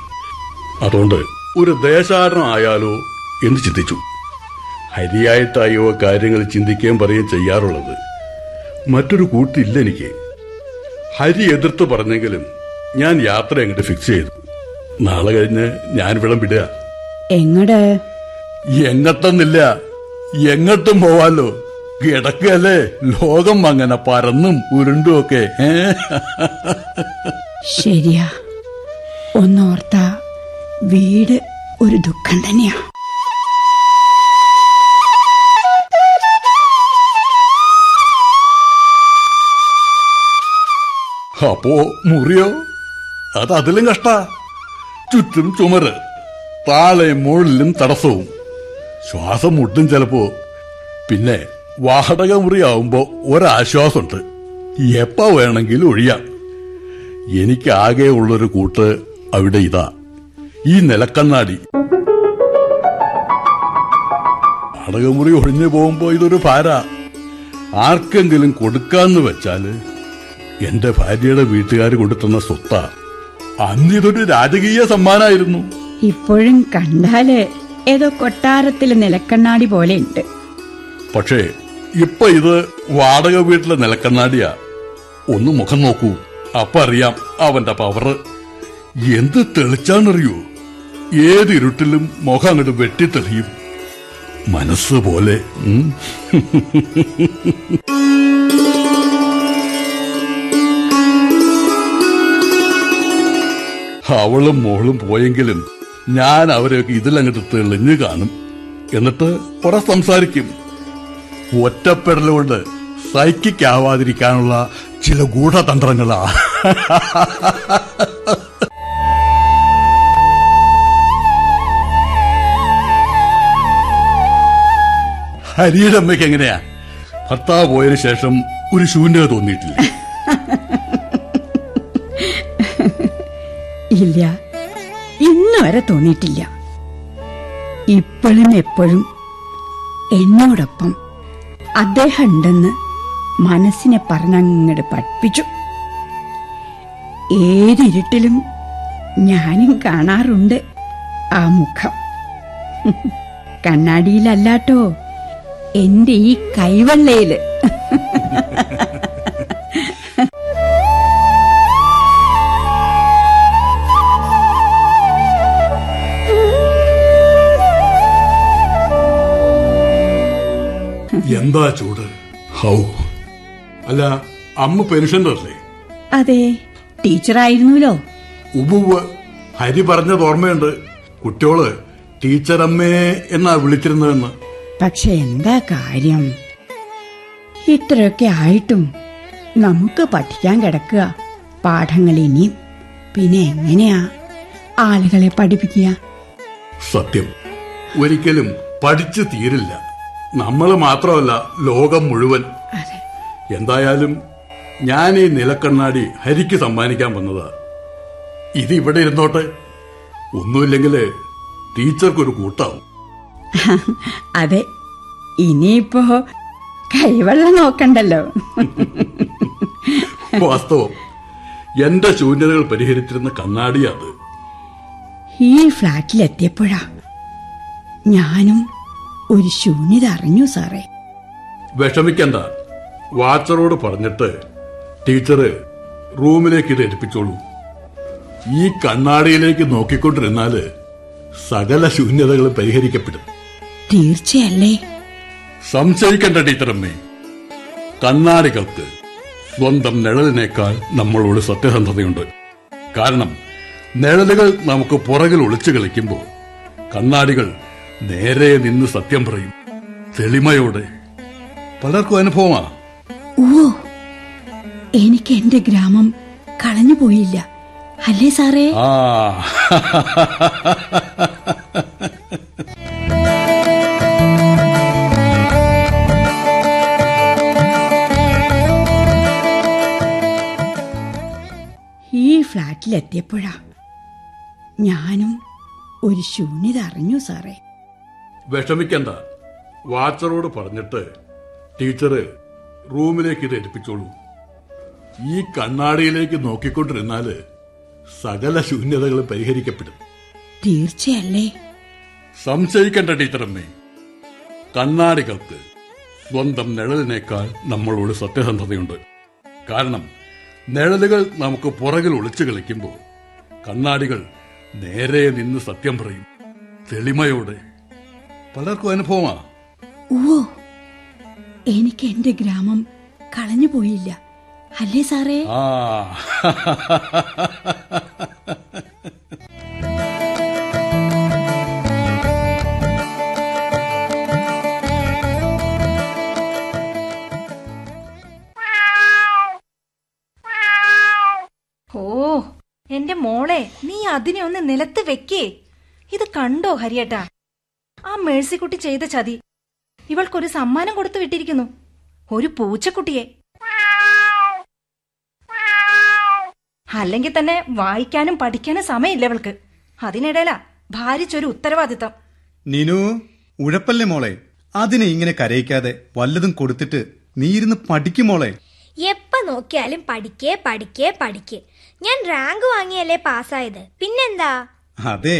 അതുകൊണ്ട് ഒരു ദേശാടനം ആയാലോ എന്ന് ചിന്തിച്ചു. ഹരിയായിട്ടായോ കാര്യങ്ങൾ ചിന്തിക്കുകയും പറയുകയും ചെയ്യാറുള്ളത്. മറ്റൊരു കൂട്ടില്ല എനിക്ക്. ഹരി എതിർത്ത് പറഞ്ഞെങ്കിലും ഞാൻ യാത്ര എങ്ങോട്ട് ഫിക്സ് ചെയ്തു. നാളെ കഴിഞ്ഞ് ഞാൻ വിളം വിടുക എങ്ങടെ? എങ്ങട്ടെന്നില്ല. എങ്ങോട്ടും പോവാലോ. കിടക്കല്ലേ? ലോകം അങ്ങനെ പറന്നും ഉരുണ്ടും ഒക്കെ ശരിയാ. ഒന്നോർത്ത വീട് ഒരു ദുഃഖം തന്നെയാ. അപ്പോ മുറിയോ? അത് അതിലും കഷ്ട. ചുറ്റും ചുമര് താഴെ മുകളിലും തടസ്സവും. ശ്വാസം മുട്ടും ചിലപ്പോ. പിന്നെ വാടക മുറിയാവുമ്പോ ഒരാശ്വാസമുണ്ട്. എപ്പ വേണമെങ്കിലും ഒഴിയാം. എനിക്ക് ആകെ ഉള്ളൊരു കൂട്ട് അവിടെ ഇതാ. ഈ നിലക്കണ്ണാടി. വാടകമുറി ഒഴിഞ്ഞു പോകുമ്പോ ഇതൊരു ഭാര. ആർക്കെങ്കിലും കൊടുക്കാന്ന് വെച്ചാൽ എന്റെ ഭാര്യയുടെ വീട്ടുകാർ കൊടുത്തുന്ന സ്വത്ത. അന്നിതൊരു രാജകീയ സമ്മാനായിരുന്നു. ഇപ്പോഴും കണ്ടാൽ ഏതോ കൊട്ടാരത്തിലെ നിലക്കണ്ണാടി പോലെ ഉണ്ട്. പക്ഷേ ഇപ്പൊ ഇത് വാടക വീട്ടിലെ നിലക്കണ്ണാടിയാ. ഒന്ന് മുഖം നോക്കൂ. അപ്പൊ അറിയാം അവന്റെ പവറ്. എന്ത് തെളിച്ചാണെന്നറിയോ ഏത് ഇരുട്ടിലും മുഖം അങ്ങോട്ട് വെട്ടിത്തെളിയും. മനസ്സ് പോലെ. അവളും മോളും പോയെങ്കിലും ഞാൻ അവരെയൊക്കെ ഇതിലങ്ങോട്ട് തെളിഞ്ഞു കാണും. എന്നിട്ട് കുറെ സംസാരിക്കും. ഒറ്റപ്പെടലുകൊണ്ട് സൈക്കിക് ആവാതിരിക്കാനുള്ള ചില ഗൂഢതന്ത്രങ്ങളാ. ഹരിയുടെ അമ്മയ്ക്ക് എങ്ങനെയാ? ഭർത്താവ് പോയതിനു ശേഷം ഒരു ശൂന്യത തോന്നിയിട്ടില്ല. ഇല്ല ഇന്ന് വരെ തോന്നിയിട്ടില്ല. ഇപ്പോഴും എപ്പോഴും എന്നോടൊപ്പം അദ്ദേഹം ഉണ്ടെന്ന് മനസ്സിനെ പറഞ്ഞങ്ങട് പഠിപ്പിച്ചു. ഏതിരുട്ടിലും ഞാനും കാണാറുണ്ട് ആ മുഖം. കണ്ണാടിയിലല്ലാട്ടോ എന്റെ ഈ കൈവെള്ളയിൽ. എന്താ ചൂട്? ഹൗ. അല്ല അമ്മ പെൻഷനല്ലേ അതെ ടീച്ചറായിരുന്നല്ലോ ഉബുവ് ഹരി പറഞ്ഞത് ഓർമ്മയുണ്ട്. കുട്ടിയോൾ ടീച്ചറമ്മേ എന്നാ വിളിച്ചിരുന്നതെന്ന്. പക്ഷെ എന്താ കാര്യം? ഇത്രയൊക്കെ ആയിട്ടും നമുക്ക് പഠിക്കാൻ കിടക്കുക. പാഠങ്ങൾ ഇനിയും പിന്നെ എങ്ങനെയാ? ആളുകളെ പഠിപ്പിക്കുക. സത്യം. ഒരിക്കലും പഠിച്ചു തീരില്ല. നമ്മൾ മാത്രമല്ല ലോകം മുഴുവൻ. എന്തായാലും ഞാൻ ഈ നിലക്കണ്ണാടി ഹരിക്ക് സമ്മാനിക്കാൻ വന്നതാ. ഇത് ഇവിടെ ഇരുന്നോട്ടെ. ഒന്നുമില്ലെങ്കിൽ ടീച്ചർക്കൊരു കൂട്ടാവും. അതെ. ഇനിയിപ്പോ കൈവെള്ളം നോക്കണ്ടല്ലോ. വാസ്തവം. എന്റെ ശൂന്യതകൾ പരിഹരിച്ചിരുന്ന കണ്ണാടി അത്. ഈ ഫ്ലാറ്റിലെത്തിയപ്പോഴാ ഞാനും ഒരു ശൂന്യത അറിഞ്ഞു സാറേ. വിഷമിക്കണ്ട. വാച്ചറോട് പറഞ്ഞിട്ട് ടീച്ചറ് റൂമിലേക്ക് ഇത് എടുപ്പിച്ചോളൂ ഈ കണ്ണാടിയിലേക്ക് നോക്കിക്കൊണ്ടിരുന്നാൽ സകല ശൂന്യതകളും പരിഹരിക്കപ്പെടും. തീർച്ചയല്ലേ? സംശയിക്കണ്ട ടീച്ചറമ്മേ. കണ്ണാടികൾക്ക് സ്വന്തം നിഴലിനേക്കാൾ നമ്മളോട് സത്യസന്ധതയുണ്ട്. കാരണം നിഴലുകൾ നമുക്ക് പുറകിൽ ഒളിച്ചു കളിക്കുമ്പോൾ കണ്ണാടികൾ നേരെ നിന്ന് സത്യം പറയും. തെളിമയോടെ. പലർക്കും അനുഭവമാ. ഓ എനിക്ക് എന്റെ ഗ്രാമം കളഞ്ഞു പോയില്ല. അല്ലേ സാറേ? ആ. ഈ ഫ്ലാറ്റിലെത്തിയപ്പോഴാ ഞാനും ഒരു ശൂന്യത അറിഞ്ഞു സാറേ. വിഷമിക്കണ്ട. വാച്ചറോട് പറഞ്ഞിട്ട് ടീച്ചറ് റൂമിലേക്ക് ഇത് ഏൽപ്പിച്ചോളൂ. ഈ കണ്ണാടിയിലേക്ക് നോക്കിക്കൊണ്ടിരുന്നാൽ സകല ശൂന്യതകളും പരിഹരിക്കപ്പെടും. തീർച്ചയല്ലേ? സംശയിക്കണ്ട ടീച്ചറമ്മേ. കണ്ണാടികൾക്ക് സ്വന്തം നിഴലിനേക്കാൾ നമ്മളോട് സത്യസന്ധതയുണ്ട്. കാരണം നിഴലുകൾ നമുക്ക് പുറകിൽ ഒളിച്ചു കളിക്കുമ്പോൾ കണ്ണാടികൾ നേരെ നിന്ന് സത്യം പറയും. തെളിമയോടെ പലർക്കും അനുഭവമാ. ഓ എനിക്ക് എന്റെ ഗ്രാമം കളഞ്ഞു പോയില്ല. അല്ലേ സാറേ? ആ. ഓ എന്റെ മോളെ നീ അതിനെ ഒന്ന് നിലത്ത് വെക്കേ. ഇത് കണ്ടോ ഹരിയേട്ടാ? മേഴ്സിക്കുട്ടി ചെയ്ത ചതി. ഇവൾക്കൊരു സമ്മാനം കൊടുത്തു വിട്ടിരിക്കുന്നു. ഒരു പൂച്ചക്കുട്ടിയെ. അല്ലെങ്കിൽ തന്നെ വായിക്കാനും പഠിക്കാനും സമയമില്ല ഇവൾക്ക്. അതിനിടയിലാ ഭാരിച്ചൊരു ഉത്തരവാദിത്തം. നിനു ഉഴപ്പല്ലേ മോളെ? അതിനെ ഇങ്ങനെ കരയിക്കാതെ വല്ലതും കൊടുത്തിട്ട് നീ ഇരുന്ന് പഠിക്കും മോളെ. എപ്പ നോക്കിയാലും പഠിക്കേ പഠിക്കേ പഠിക്കേ. ഞാൻ റാങ്ക് വാങ്ങിയല്ലേ പാസ്സായത്. പിന്നെന്താ? അതെ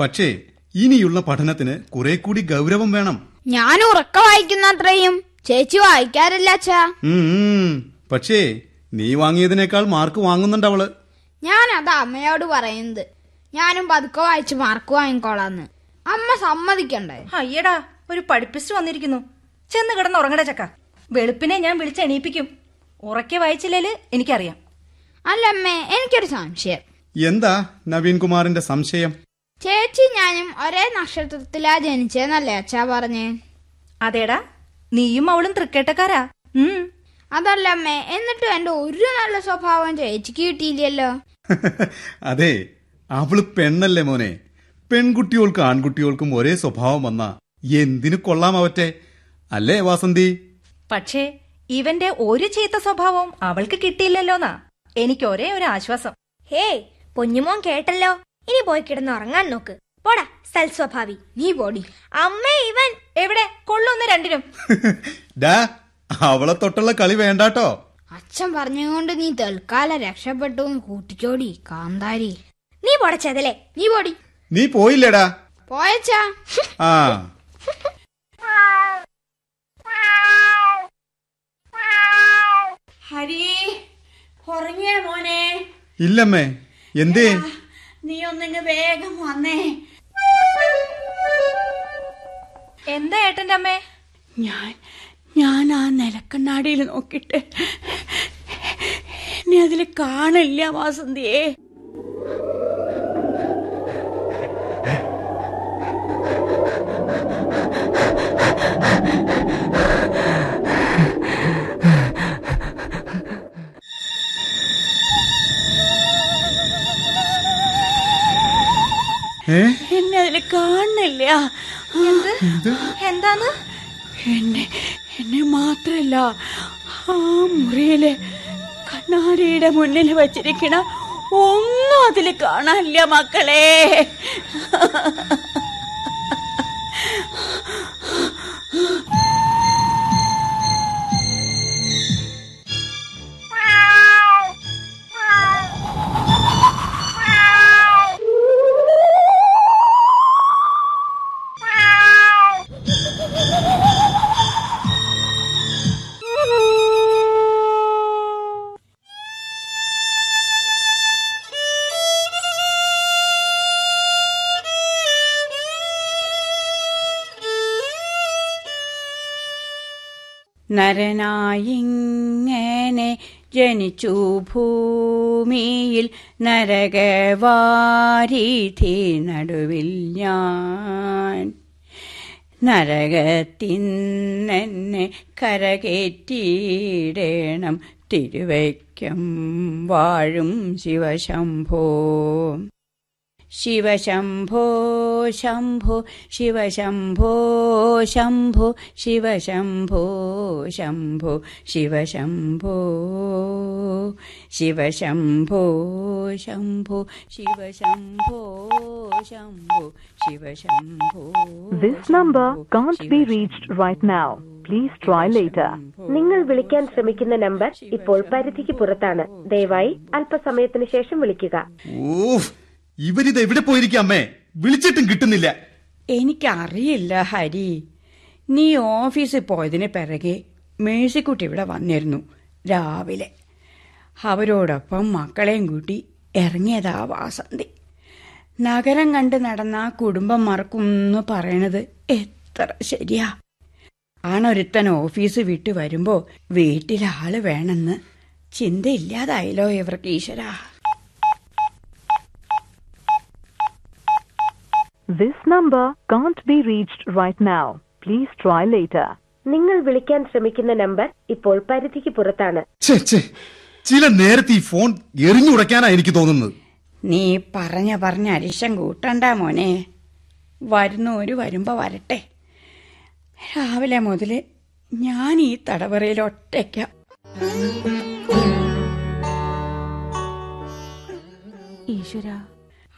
പക്ഷേ ഇനിയുള്ള പഠനത്തിന് കുറെ കൂടി ഗൗരവം വേണം. ഞാൻ ഉറക്ക വായിക്കുന്ന അത്രയും ചേച്ചി വായിക്കാറില്ല അച്ഛാ. പക്ഷേ നീ വാങ്ങിയതിനേക്കാൾ മാർക്ക് വാങ്ങുന്നുണ്ട് അവൾ. ഞാൻ അത് അമ്മയോട് പറയുന്നത്. ഞാനും പതുക്കെ വായിച്ച് മാർക്ക് വാങ്ങിക്കോളാന്ന്. അമ്മ സമ്മതിക്കണ്ടേ? അയ്യടാ ഒരു പഠിപ്പിസ്റ്റ് വന്നിരിക്കുന്നു. ചെന്ന് കിടന്ന് ഉറങ്ങട ചക്ക. വെളുപ്പിനെ ഞാൻ വിളിച്ച് എണീപ്പിക്കും. ഉറക്കെ വായിച്ചില്ലേൽ എനിക്കറിയാം. അല്ല അമ്മേ എനിക്കൊരു സംശയം. എന്താ നവീൻകുമാറിന്റെ സംശയം? ചേച്ചി ഞാനും ഒരേ നക്ഷത്രത്തിലാ ജനിച്ചേന്നല്ലേ അച്ഛാ പറഞ്ഞേ? അതേടാ നീയും അവളും തൃക്കേട്ടക്കാരാ. ഉം. അതല്ല അമ്മേ എന്നിട്ടും എന്റെ ഒരു നല്ല സ്വഭാവം ചേച്ചിക്ക് കിട്ടിയില്ലല്ലോ. അതെ അവൾ പെണ്ണല്ലേ മോനെ. പെൺകുട്ടികൾക്കും ആൺകുട്ടികൾക്കും ഒരേ സ്വഭാവം വന്ന എന്തിനു കൊള്ളാം അവറ്റെ അല്ലേ വാസന്തി? പക്ഷേ ഇവന്റെ ഒരു ചീത്ത സ്വഭാവം അവൾക്ക് കിട്ടിയില്ലല്ലോന്നാ എനിക്ക് ഒരേ ഒരു ആശ്വാസം. ഹേ പൊന്നുമോൻ കേട്ടല്ലോ. ഇനി പോയി കിടന്ന് ഉറങ്ങാൻ നോക്ക്. പോടാ സൽസ്വഭാവി. നീ പോടി അമ്മേ ഇവൻ എവിടെ? കൊള്ളുന്ന രണ്ടിനും. ഡാ അവളെ തൊട്ടുള്ള കളി വേണ്ടാട്ടോ. അച്ഛൻ പറഞ്ഞുകൊണ്ട് നീ തൽക്കാലം രക്ഷപ്പെട്ടു കൂട്ടിച്ചോടി കാന്താരി. നീ പൊടച്ചതല്ലേ ചെതലേ. നീ പോടി നീ പോയില്ലേടാ. പോയച്ചാ. ആ. ഹരി ഉറങ്ങിയ മോനെ? ഇല്ലമ്മേ എന്തേ നീ ഒന്നിങ്ങ് വേഗം വന്നേ. എന്താ ഏട്ടന്റെ അമ്മേ? ഞാൻ ഞാൻ ആ നിലക്കണ്ണാടിയിൽ നോക്കിട്ട് നീ അതിൽ കാണില്ല വാസന്തിയെ. എന്നെ അതിൽ കാണുന്നില്ല. എന്താന്ന് എന്നെ എന്നെ മാത്രല്ല ആ മുറിയിൽ കണ്ണാടിയുടെ മുന്നിൽ വച്ചിരിക്കണ ഒന്നും അതിൽ കാണാനില്ല മക്കളെ. നരനായിങ്ങനെ ജനിച്ചു ഭൂമിയിൽ നരകവാരീധി നടുവിൽ ഞാൻ. നരകത്തിന്നെ കരകേറ്റിയിടേണം തിരുവയ്ക്കം വാഴും ശിവശംഭോ. ശിവശംഭോ ശംഭോ ശിവശംഭോ ശംഭോ ശിവശംഭോ ശംഭോ ശിവശംഭോ ശിവശംഭോ ശംഭോ ശിവശംഭോ ശംഭോ Shiva Shambho This number can't be reached right now. Please try later. നിങ്ങൾ വിളിക്കാൻ ശ്രമിക്കുന്ന നമ്പർ ഇപ്പോൾ പരിധിക്ക് പുറത്താണ്. ദയവായി അല്പസമയത്തിന് ശേഷം വിളിക്കുക. ഓഫ് ഇവരിത് എവിടെ പോയിരിക്കും അമ്മേ? വിളിച്ചിട്ടും കിട്ടുന്നില്ല. എനിക്കറിയില്ല ഹരി. നീ ഓഫീസിൽ പോയതിന് പിറകെ മേഴ്സിക്കുട്ടി ഇവിടെ വന്നിരുന്നു രാവിലെ. അവരോടൊപ്പം മക്കളെയും കൂട്ടി ഇറങ്ങിയതാ വാസന്തി. നഗരം കണ്ട് നടന്ന ആ കുടുംബം മറക്കും എന്ന് പറയണത് എത്ര ശരിയാ. ആണൊരുത്തൻ ഓഫീസ് വിട്ട് വരുമ്പോ വീട്ടിലാൾ വേണമെന്ന് ചിന്തയില്ലാതായല്ലോ ഇവർക്ക് ഈശ്വര. This number can't be reached right now. Please try later. നിങ്ങൾ വിളിക്കാൻ ശ്രമിക്കുന്ന നമ്പർ ഇപ്പോൾ പരിധിക്ക് പുറത്താണ്. ചില നേരത്തെ ഈ ഫോൺ എറിഞ്ഞുടയ്ക്കാനാ എനിക്ക് തോന്നുന്നത്. നീ പറഞ്ഞ പറഞ്ഞ അരിശം കൂട്ടണ്ട മോനെ. വരുന്നോര് വരുമ്പോ വരട്ടെ. രാവിലെ മുതൽ ഞാൻ ഈ തടവറയിൽ ഒറ്റയ്ക്ക. ഈശ്വര.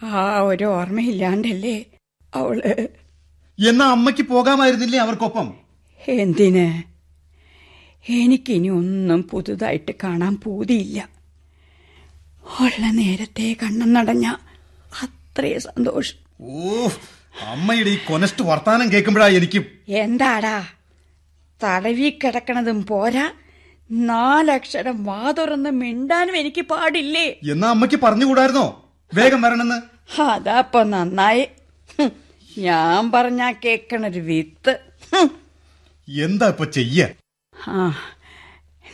ആ ഒരു ഓർമ്മയില്ലാണ്ടല്ലേ അവൾ എന്നാ അമ്മയ്ക്ക് പോകാമായിരുന്നില്ലേ അവർക്കൊപ്പം? എന്തിന്? എനിക്കിനി ഒന്നും പുതുതായിട്ട് കാണാൻ പൂതിയില്ല. ഉള്ള നേരത്തെ കണ്ണം നടഞ്ഞ അത്രേ സന്തോഷം. ഓ അമ്മയുടെ ഈ കൊനസ്റ്റ് വർത്താനം കേൾക്കുമ്പോഴാ എനിക്ക്. എന്താടാ? തടവി കിടക്കണതും പോരാ. നാലക്ഷരം വാ തുറന്ന് മിണ്ടാനും എനിക്ക് പാടില്ലേ? എന്നാ അമ്മയ്ക്ക് പറഞ്ഞുകൂടായിരുന്നോ? വേഗം വരണമെന്ന് അതാപ്പൊ നന്നായി. ഞാൻ പറഞ്ഞാ കേക്കണൊരു വിത്ത്. എന്താ ഇപ്പൊ ചെയ്യ? ആ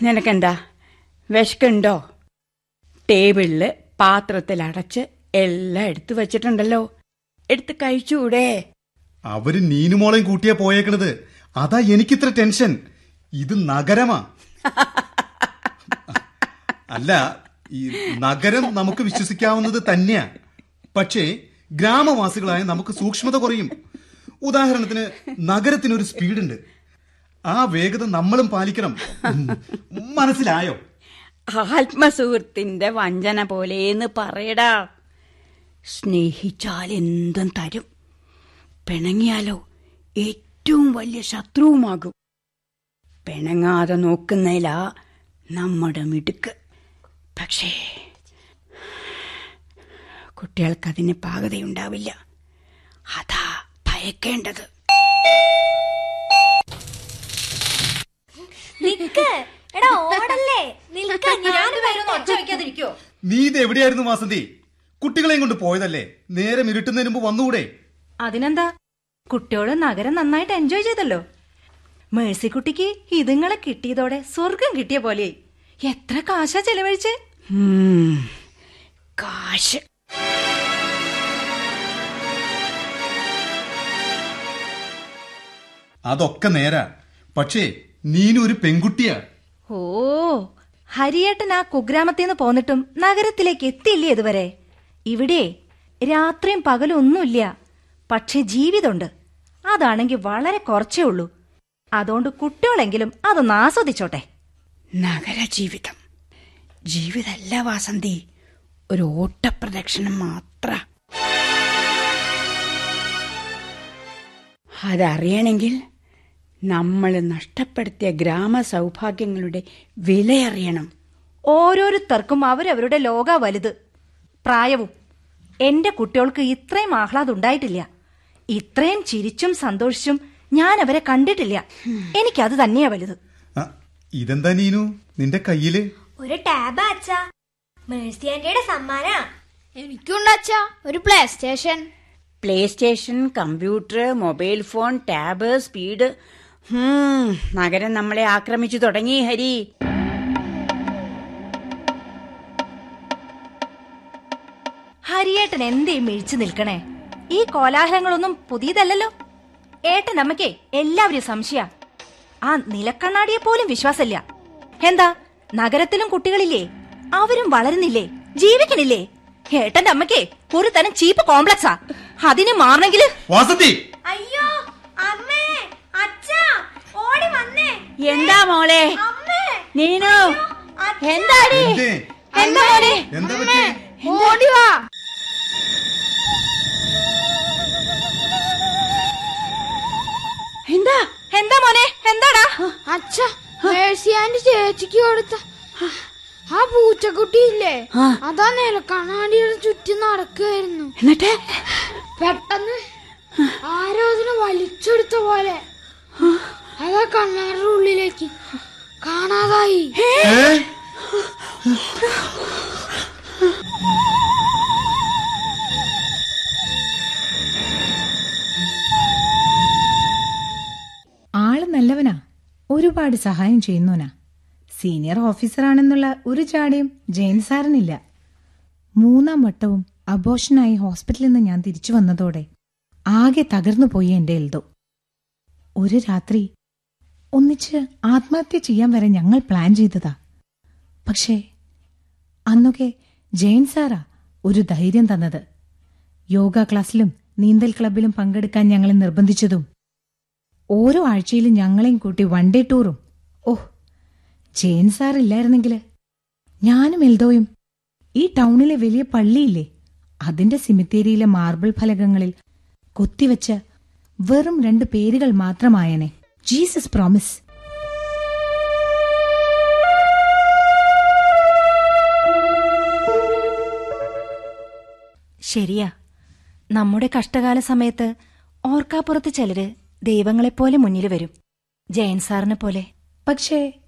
നിനക്കെന്താ? വിശക്കുണ്ടോ? ടേബിളിൽ പാത്രത്തിൽ അടച്ച് എല്ലാം എടുത്തു വച്ചിട്ടുണ്ടല്ലോ. എടുത്ത് കഴിച്ചൂടെ? അവർ നീനുമോളെയും കൂട്ടിയാ പോയേക്കണത്. അതാ എനിക്കിത്ര ടെൻഷൻ. ഇത് നഗരമാ. അല്ല ഈ നഗരം നമുക്ക് വിശ്വസിക്കാവുന്നത് തന്നെയാ. പക്ഷേ ഗ്രാമവാസികളായ നമുക്ക് സൂക്ഷ്മത കുറയും. ഉദാഹരണത്തിന് നഗരത്തിന് ഒരു സ്പീഡ് ഉണ്ട് ആ വേഗത നമ്മളും പാലിക്കണം. മനസ്സിലായോ? ആത്മസുഹൃത്തിന്റെ വഞ്ചന എന്ന് പറയടാ. സ്നേഹിച്ചാൽ എന്തും തരും. പിണങ്ങിയാലോ ഏറ്റവും വലിയ ശത്രുവുമാകും. പിണങ്ങാതെ നോക്കുന്നതിലാ നമ്മുടെ മിടുക്ക്. പക്ഷേ കുട്ടികൾക്കതിന് പാകതയുണ്ടാവില്ല. അതാ ഭയക്കേണ്ടത്. നിക്ക്. എടാ ഓടല്ലേ? നിൽക്ക ഞാൻ വരുന്നു ഒച്ച വയ്ക്കാതിരിക്കോ? നീ ഇത് എവിടെയായിരുന്നു വാസന്തി? കുട്ടികളെയും കൊണ്ട് പോയതല്ലേ? നേരം ഇരുട്ടുന്നതിന് മുമ്പ് വന്നുകൂടെ? അതിനെന്താ? കുട്ടിയോട് നഗരം നന്നായിട്ട് എൻജോയ് ചെയ്തല്ലോ. മേഴ്സിക്കുട്ടിക്ക് ഇതുങ്ങളെ കിട്ടിയതോടെ സ്വർഗം കിട്ടിയ പോലെ എത്ര കാശാ ചെലവഴിച്ച്? കാശ്. അതൊക്കെ നേരാ. പക്ഷേ നീനു ഒരു പെൺകുട്ടിയാ. ഓ ഹരിയേട്ടൻ ആ കുഗ്രാമത്തിൽ നിന്ന് പോന്നിട്ടും നഗരത്തിലേക്ക് എത്തിയില്ലേ ഇതുവരെ? ഇവിടെ രാത്രിയും പകലും ഒന്നുമില്ല. പക്ഷെ ജീവിതമുണ്ട്. അതാണെങ്കിൽ വളരെ കുറച്ചേ ഉള്ളൂ. അതുകൊണ്ട് കുട്ടികളെങ്കിലും അതൊന്ന് ആസ്വദിച്ചോട്ടെ. നഗര ജീവിതം ജീവിതല്ല വാസന്തി. ഒരു ഓട്ടപ്രദക്ഷിണം മാത്ര. അതറിയണമെങ്കിൽ നമ്മൾ നഷ്ടപ്പെടുത്തിയ ഗ്രാമ സൗഭാഗ്യങ്ങളുടെ വിലയറിയണം. ഓരോരുത്തർക്കും അവരവരുടെ ലോക വലുത്. പ്രായവും എന്റെ കുട്ടികൾക്ക് ഇത്രയും ആഹ്ലാദം ഉണ്ടായിട്ടില്ല. ഇത്രയും ചിരിച്ചും സന്തോഷിച്ചും ഞാൻ അവരെ കണ്ടിട്ടില്ല. എനിക്കത് തന്നെയാ വലുത്. ഇതെന്താ നീനു? നിന്റെ കയ്യിൽ? ഒരു ടാബ് അച്ഛാ. മേഴ്സി ആന്റിയുടെ സമ്മാനാ എനിക്കുണ്ടച്ചാ ഒരു PlayStation PlayStation computer mobile phone tab speed ഹും, നഗരം നമ്മളെ ആക്രമിച്ചു തുടങ്ങി ഹരി. ഹരിയേട്ടൻ എന്തേ മിഴിച്ചു നിൽക്കണേ? ഈ കോലാഹലങ്ങളൊന്നും പുതിയതല്ലല്ലോ. ഏട്ടൻ നമുക്കേ എല്ലാവരും സംശയ. ആ നിലക്കണ്ണാടിയെ പോലും വിശ്വാസമില്ല. എന്താ നഗരത്തിലും കുട്ടികളില്ലേ? അവരും വളരുന്നില്ലേ? ജീവിക്കണില്ലേ? ഏട്ടന്റെ അമ്മയ്ക്ക് ഒരു തരം ചീപ്പ് കോംപ്ലക്സാ. അതിന് മാറണെങ്കിൽ വാസന്തി! അയ്യോ അമ്മേ അച്ഛാ ഓടി വന്നേ. എന്താ മോളെ? അമ്മേ. നീനു എന്താടി? എന്താ? മോനെ എന്താ പറ്റി? ഓടി വാ. എന്താ? എന്താ മോനെ? എന്താടാ? അച്ഛാ മേഴ്സി ആന്റി ചേച്ചിക്ക് കൊടുത്ത. ആ പൂച്ചക്കുട്ടിയില്ലേ. അതാ നിലക്കണ്ണാടിയുടെ ചുറ്റും നടക്കുകയായിരുന്നു എന്നിട്ട്? പെട്ടെന്ന് ആരോ അതിനെ വലിച്ചെടുത്ത പോലെ. അതാ കണ്ണാടിയുടെ ഉള്ളിലേക്ക്. കാണാതായി. ആൾ നല്ലവനാ. ഒരുപാട് സഹായം ചെയ്യുന്നവനാ. സീനിയർ ഓഫീസറാണെന്നുള്ള ഒരു ചാടയും ജെയിൻ സാറിനില്ല. മൂന്നാം വട്ടവും അബോഷനായി ഹോസ്പിറ്റലിൽ നിന്ന് ഞാൻ തിരിച്ചു വന്നതോടെ ആകെ തകർന്നു പോയി എന്റെ എൽദോ. ഒരു രാത്രി ഒന്നിച്ച് ആത്മഹത്യ ചെയ്യാൻ വരെ ഞങ്ങൾ പ്ലാൻ ചെയ്തതാ. പക്ഷേ അന്നൊക്കെ ജെയിൻ സാറാ ഒരു ധൈര്യം തന്നത്. യോഗ ക്ലാസ്സിലും നീന്തൽ ക്ലബിലും പങ്കെടുക്കാൻ ഞങ്ങളെ നിർബന്ധിച്ചതും. ഓരോ ആഴ്ചയിലും ഞങ്ങളെയും കൂട്ടി വൺ ഡേ ടൂറും. ഓഹ് ജയൻ സാർ ഇല്ലായിരുന്നെങ്കിൽ? ഞാനും എൽദോയും. ഈ ടൗണിലെ വലിയ പള്ളിയില്ലേ? അതിന്റെ സിമിത്തേരിയിലെ മാർബിൾ ഫലകങ്ങളിൽ കൊത്തിവെച്ച വെറും രണ്ട് പേരുകൾ മാത്രമായനെ. Jesus promise. ശരിയാ. നമ്മുടെ കഷ്ടകാല സമയത്ത് ഓർക്കാപ്പുറത്ത് ചിലര് ദൈവങ്ങളെപ്പോലെ മുന്നിൽ വരും. ജയൻ സാറിനെ പോലെ പക്ഷേ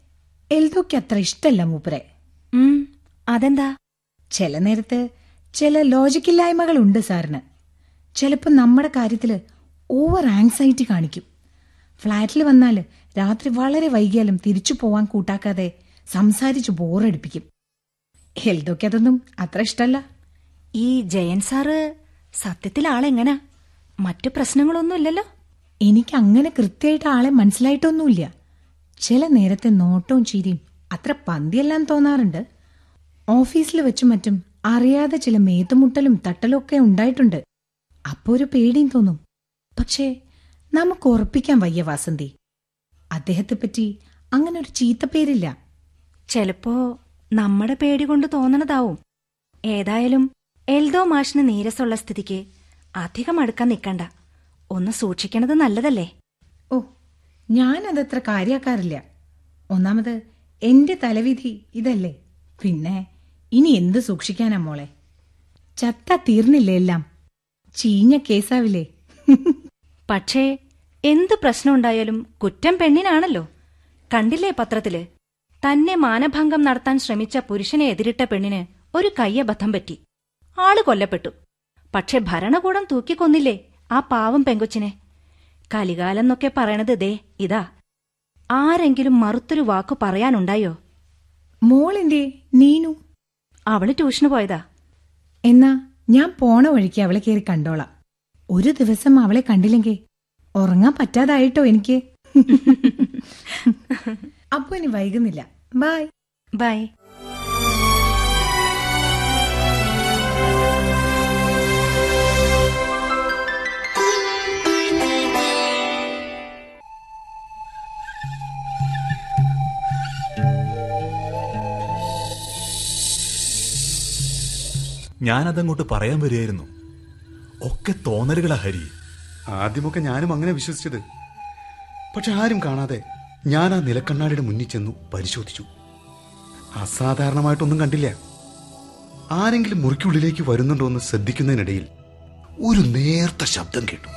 എൽദോയ്ക്ക് അത്ര ഇഷ്ടല്ല മൂപ്പരെ. അതെന്താ? ചില നേരത്ത് ചില ലോജിക്കില്ലായ്മകൾ ഉണ്ട് സാറിന്. ചിലപ്പോൾ നമ്മുടെ കാര്യത്തിൽ ഓവർ ആങ്സൈറ്റി കാണിക്കും. ഫ്ലാറ്റിൽ വന്നാൽ രാത്രി വളരെ വൈകിയാലും തിരിച്ചു പോവാൻ കൂട്ടാക്കാതെ സംസാരിച്ച് ബോറടിപ്പിക്കും. എൽദോയ്ക്ക് അതൊന്നും അത്ര ഇഷ്ടല്ല. ഈ ജയൻ സാറ് സത്യത്തിൽ ആളെങ്ങനാ? മറ്റു പ്രശ്നങ്ങളൊന്നുമില്ലല്ലോ എനിക്ക് അങ്ങനെ കൃത്യമായിട്ട് ആളെ മനസ്സിലായിട്ടൊന്നുമില്ല. ചില നേരത്തെ നോട്ടവും ചിരിയും അത്ര പന്തിയെല്ലാം തോന്നാറുണ്ട്. ഓഫീസിൽ വെച്ചും മറ്റും അറിയാതെ ചില മേത്തുമുട്ടലും തട്ടലും ഒക്കെ ഉണ്ടായിട്ടുണ്ട്. അപ്പോ ഒരു പേടിയും തോന്നും. പക്ഷേ നമുക്ക് ഉറപ്പിക്കാൻ വയ്യ വാസന്തി. അദ്ദേഹത്തെ പറ്റി അങ്ങനെ ഒരു ചീത്ത പേരില്ല. ചിലപ്പോ നമ്മുടെ പേടി കൊണ്ട് തോന്നണതാവും. ഏതായാലും എൽദോ മാഷിന് നീരസുള്ള സ്ഥിതിക്ക് അധികം അടുക്കാൻ നിൽക്കണ്ട. ഒന്ന് സൂക്ഷിക്കണത് നല്ലതല്ലേ? ഞാനതത്ര കാര്യാക്കാറില്ല. ഒന്നാമത് എന്റെ തലവിധി ഇതല്ലേ. പിന്നെ ഇനി എന്ത് സൂക്ഷിക്കാനാ മോളെ? ചത്ത തീർന്നില്ലേ എല്ലാം? ചീഞ്ഞ കേസാവില്ലേ? പക്ഷേ എന്ത് പ്രശ്നമുണ്ടായാലും കുറ്റം പെണ്ണിനാണല്ലോ. കണ്ടില്ലേ പത്രത്തിൽ? തന്നെ മാനഭംഗം നടത്താൻ ശ്രമിച്ച പുരുഷനെ എതിരിട്ട പെണ്ണിന് ഒരു കയ്യബദ്ധം പറ്റി. ആൾ കൊല്ലപ്പെട്ടു. പക്ഷെ ഭരണകൂടം തൂക്കിക്കൊന്നില്ലേ ആ പാവം പെങ്കൊച്ചിനെ? കലികാലം എന്നൊക്കെ പറയണത് ദേ ഇതാ. ആരെങ്കിലും മറുത്തൊരു വാക്കു പറയാനുണ്ടായോ? മോളിന്റെ നീനു. അവൾ ട്യൂഷന് പോയതാ. എന്നാ ഞാൻ പോണ വഴിക്ക് അവളെ കയറി കണ്ടോളാം. ഒരു ദിവസം അവളെ കണ്ടില്ലെങ്കിൽ ഉറങ്ങാൻ പറ്റാതായിട്ടോ എനിക്ക്. അപ്പൊ ഇനി വൈകുന്നില്ല. ബൈ. ബൈ. ഞാനതങ്ങോട്ട് പറയാൻ വരികയായിരുന്നു. ഒക്കെ തോന്നലുകളാ ഹരി. ആദ്യമൊക്കെ ഞാനും അങ്ങനെ വിശ്വസിച്ചത്. പക്ഷെ ആരും കാണാതെ ഞാൻ ആ നിലക്കണ്ണാടിയുടെ മുന്നിൽ ചെന്നു പരിശോധിച്ചു. അസാധാരണമായിട്ടൊന്നും കണ്ടില്ല. ആരെങ്കിലും മുറിക്കുള്ളിലേക്ക് വരുന്നുണ്ടോ എന്ന് ശ്രദ്ധിക്കുന്നതിനിടയിൽ ഒരു നേർത്ത ശബ്ദം കേട്ടു.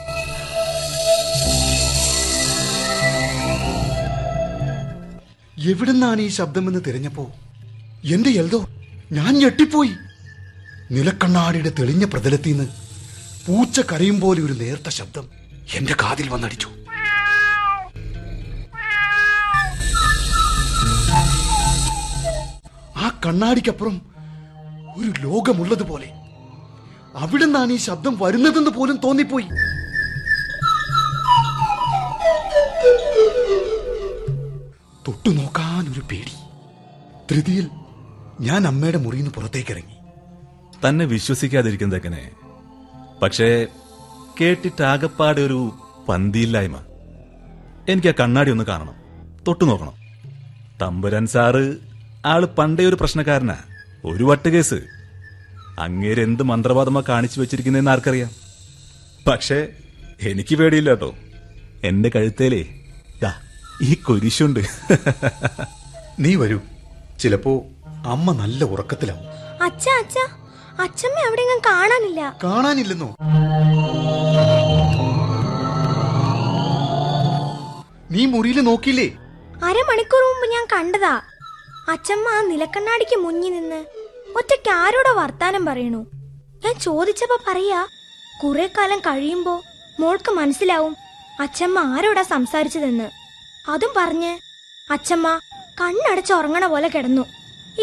എവിടുന്നാണ് ഈ ശബ്ദമെന്ന് തിരഞ്ഞപ്പോ എന്റെ എൽദോ ഞാൻ ഞെട്ടിപ്പോയി. നിലക്കണ്ണാടിയുടെ തെളിഞ്ഞ പ്രതലത്തിൽ നിന്ന് പൂച്ച കരയും പോലെ ഒരു നേർത്ത ശബ്ദം എന്റെ കാതിൽ വന്നടിച്ചു. ആ കണ്ണാടിക്കപ്പുറം ഒരു ലോകമുള്ളതുപോലെ. അവിടെ നിന്നാണ് ഈ ശബ്ദം വരുന്നതെന്ന് പോലും തോന്നിപ്പോയി. തൊട്ടു നോക്കാൻ ഒരു പേടി. ധൃതിയിൽ ഞാൻ അമ്മയുടെ മുറിയിൽ നിന്ന് പുറത്തേക്ക് ഇറങ്ങി തന്നെ വിശ്വസിക്കാതിരിക്കുന്നതെങ്ങനെ പക്ഷേ കേട്ടിട്ടാകപ്പാടെ ഒരു പന്തിയില്ലായ്മ. എനിക്ക് ആ കണ്ണാടി ഒന്ന് കാണണം. തൊട്ടു നോക്കണം. തമ്പുരാൻ സാറ് ആൾ പണ്ടേ ഒരു പ്രശ്നക്കാരനാ. ഒരു വട്ട് കേസ് അങ്ങേര് എന്ത് മന്ത്രവാദമാ കാണിച്ചു വെച്ചിരിക്കുന്നതെന്ന് ആർക്കറിയാം? പക്ഷേ എനിക്ക് പേടിയില്ല കേട്ടോ എന്റെ കഴുത്തേലേ ദാ ഈ കുരിശുണ്ട്. നീ വരൂ. ചിലപ്പോ അമ്മ നല്ല ഉറക്കത്തിലാവും. അച്ഛാ അച്ഛ. അച്ഛമ്മ അവിടെ ഞാൻ കാണാനില്ല. കാണാനില്ലെന്നോ? നീ മുറിയിൽ നോക്കിയില്ലേ? അരമണിക്കൂർ മുമ്പ് ഞാൻ കണ്ടതാ. അച്ഛമ്മ ആ നിലക്കണ്ണാടിക്ക് മുന്നിൽ നിന്ന് ഒറ്റയ്ക്ക് ആരോടാ വർത്താനം പറയണു. ഞാൻ ചോദിച്ചപ്പോ പറയാ കുറെ കാലം കഴിയുമ്പോ മോൾക്ക് മനസ്സിലാവും അച്ഛമ്മ ആരോടാ സംസാരിച്ചതെന്ന്. അതും പറഞ്ഞ് അച്ഛമ്മ കണ്ണടച്ച് ഉറങ്ങണ പോലെ കിടന്നു.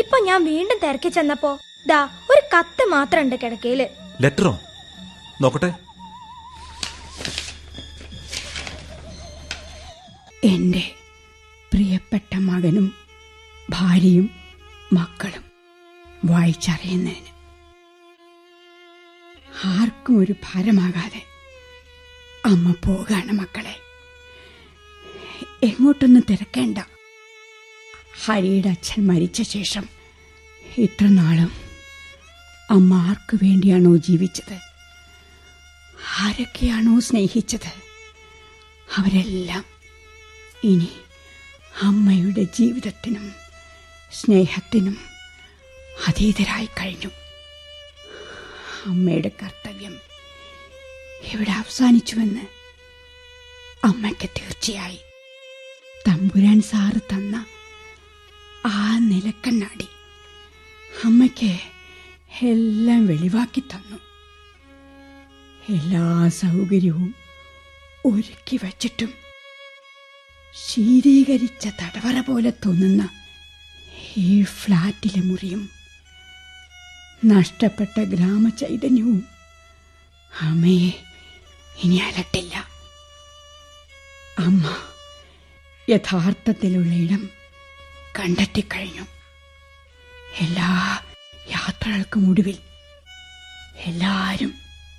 ഇപ്പൊ ഞാൻ വീണ്ടും തിരക്കി ചെന്നപ്പോ ദാ ഒരു കത്ത് മാത്രം ഉണ്ട് കിടക്കയിൽ ലെറ്ററോ നോക്കട്ടെ. എന്റെ പ്രിയപ്പെട്ട മകനും ഭാര്യയും മക്കളും വായിച്ചറിയുന്നതിന് ആർക്കും ഒരു ഭാരമാകാതെ അമ്മ പോകാണ് മക്കളെ. എങ്ങോട്ടൊന്നും തിരക്കേണ്ട. ഹരിയുടെ അച്ഛൻ മരിച്ച ശേഷം ഇത്ര നാളും അമ്മ ആർക്കു വേണ്ടിയാണോ ജീവിച്ചത്? ആരൊക്കെയാണോ സ്നേഹിച്ചത്? അവരെല്ലാം ഇനി അമ്മയുടെ ജീവിതത്തിനും സ്നേഹത്തിനും അതീതരായി കഴിഞ്ഞു. അമ്മയുടെ കർത്തവ്യം ഇവിടെ അവസാനിച്ചുവെന്ന് അമ്മയ്ക്ക് തീർച്ചയായി. തമ്പുരാൻ സാറ് തന്ന ആ നിലക്കണ്ണാടി അമ്മയ്ക്ക് എല്ലാം വെളിവാക്കി തന്നു. എല്ലാ സൗകര്യവും ഒരുക്കി വച്ചിട്ടും ശീതീകരിച്ച തടവറ പോലെ തോന്നുന്ന ഈ ഫ്ലാറ്റിലെ മുറിയും നഷ്ടപ്പെട്ട ഗ്രാമചൈതന്യവും അമ്മയെ ഇനി അലട്ടില്ല. അമ്മ യഥാർത്ഥത്തിലുള്ള ഇടം കണ്ടെത്തിക്കഴിഞ്ഞു. എല്ലാ യാത്രകൾക്കും ഒടുവിൽ എല്ലാവരും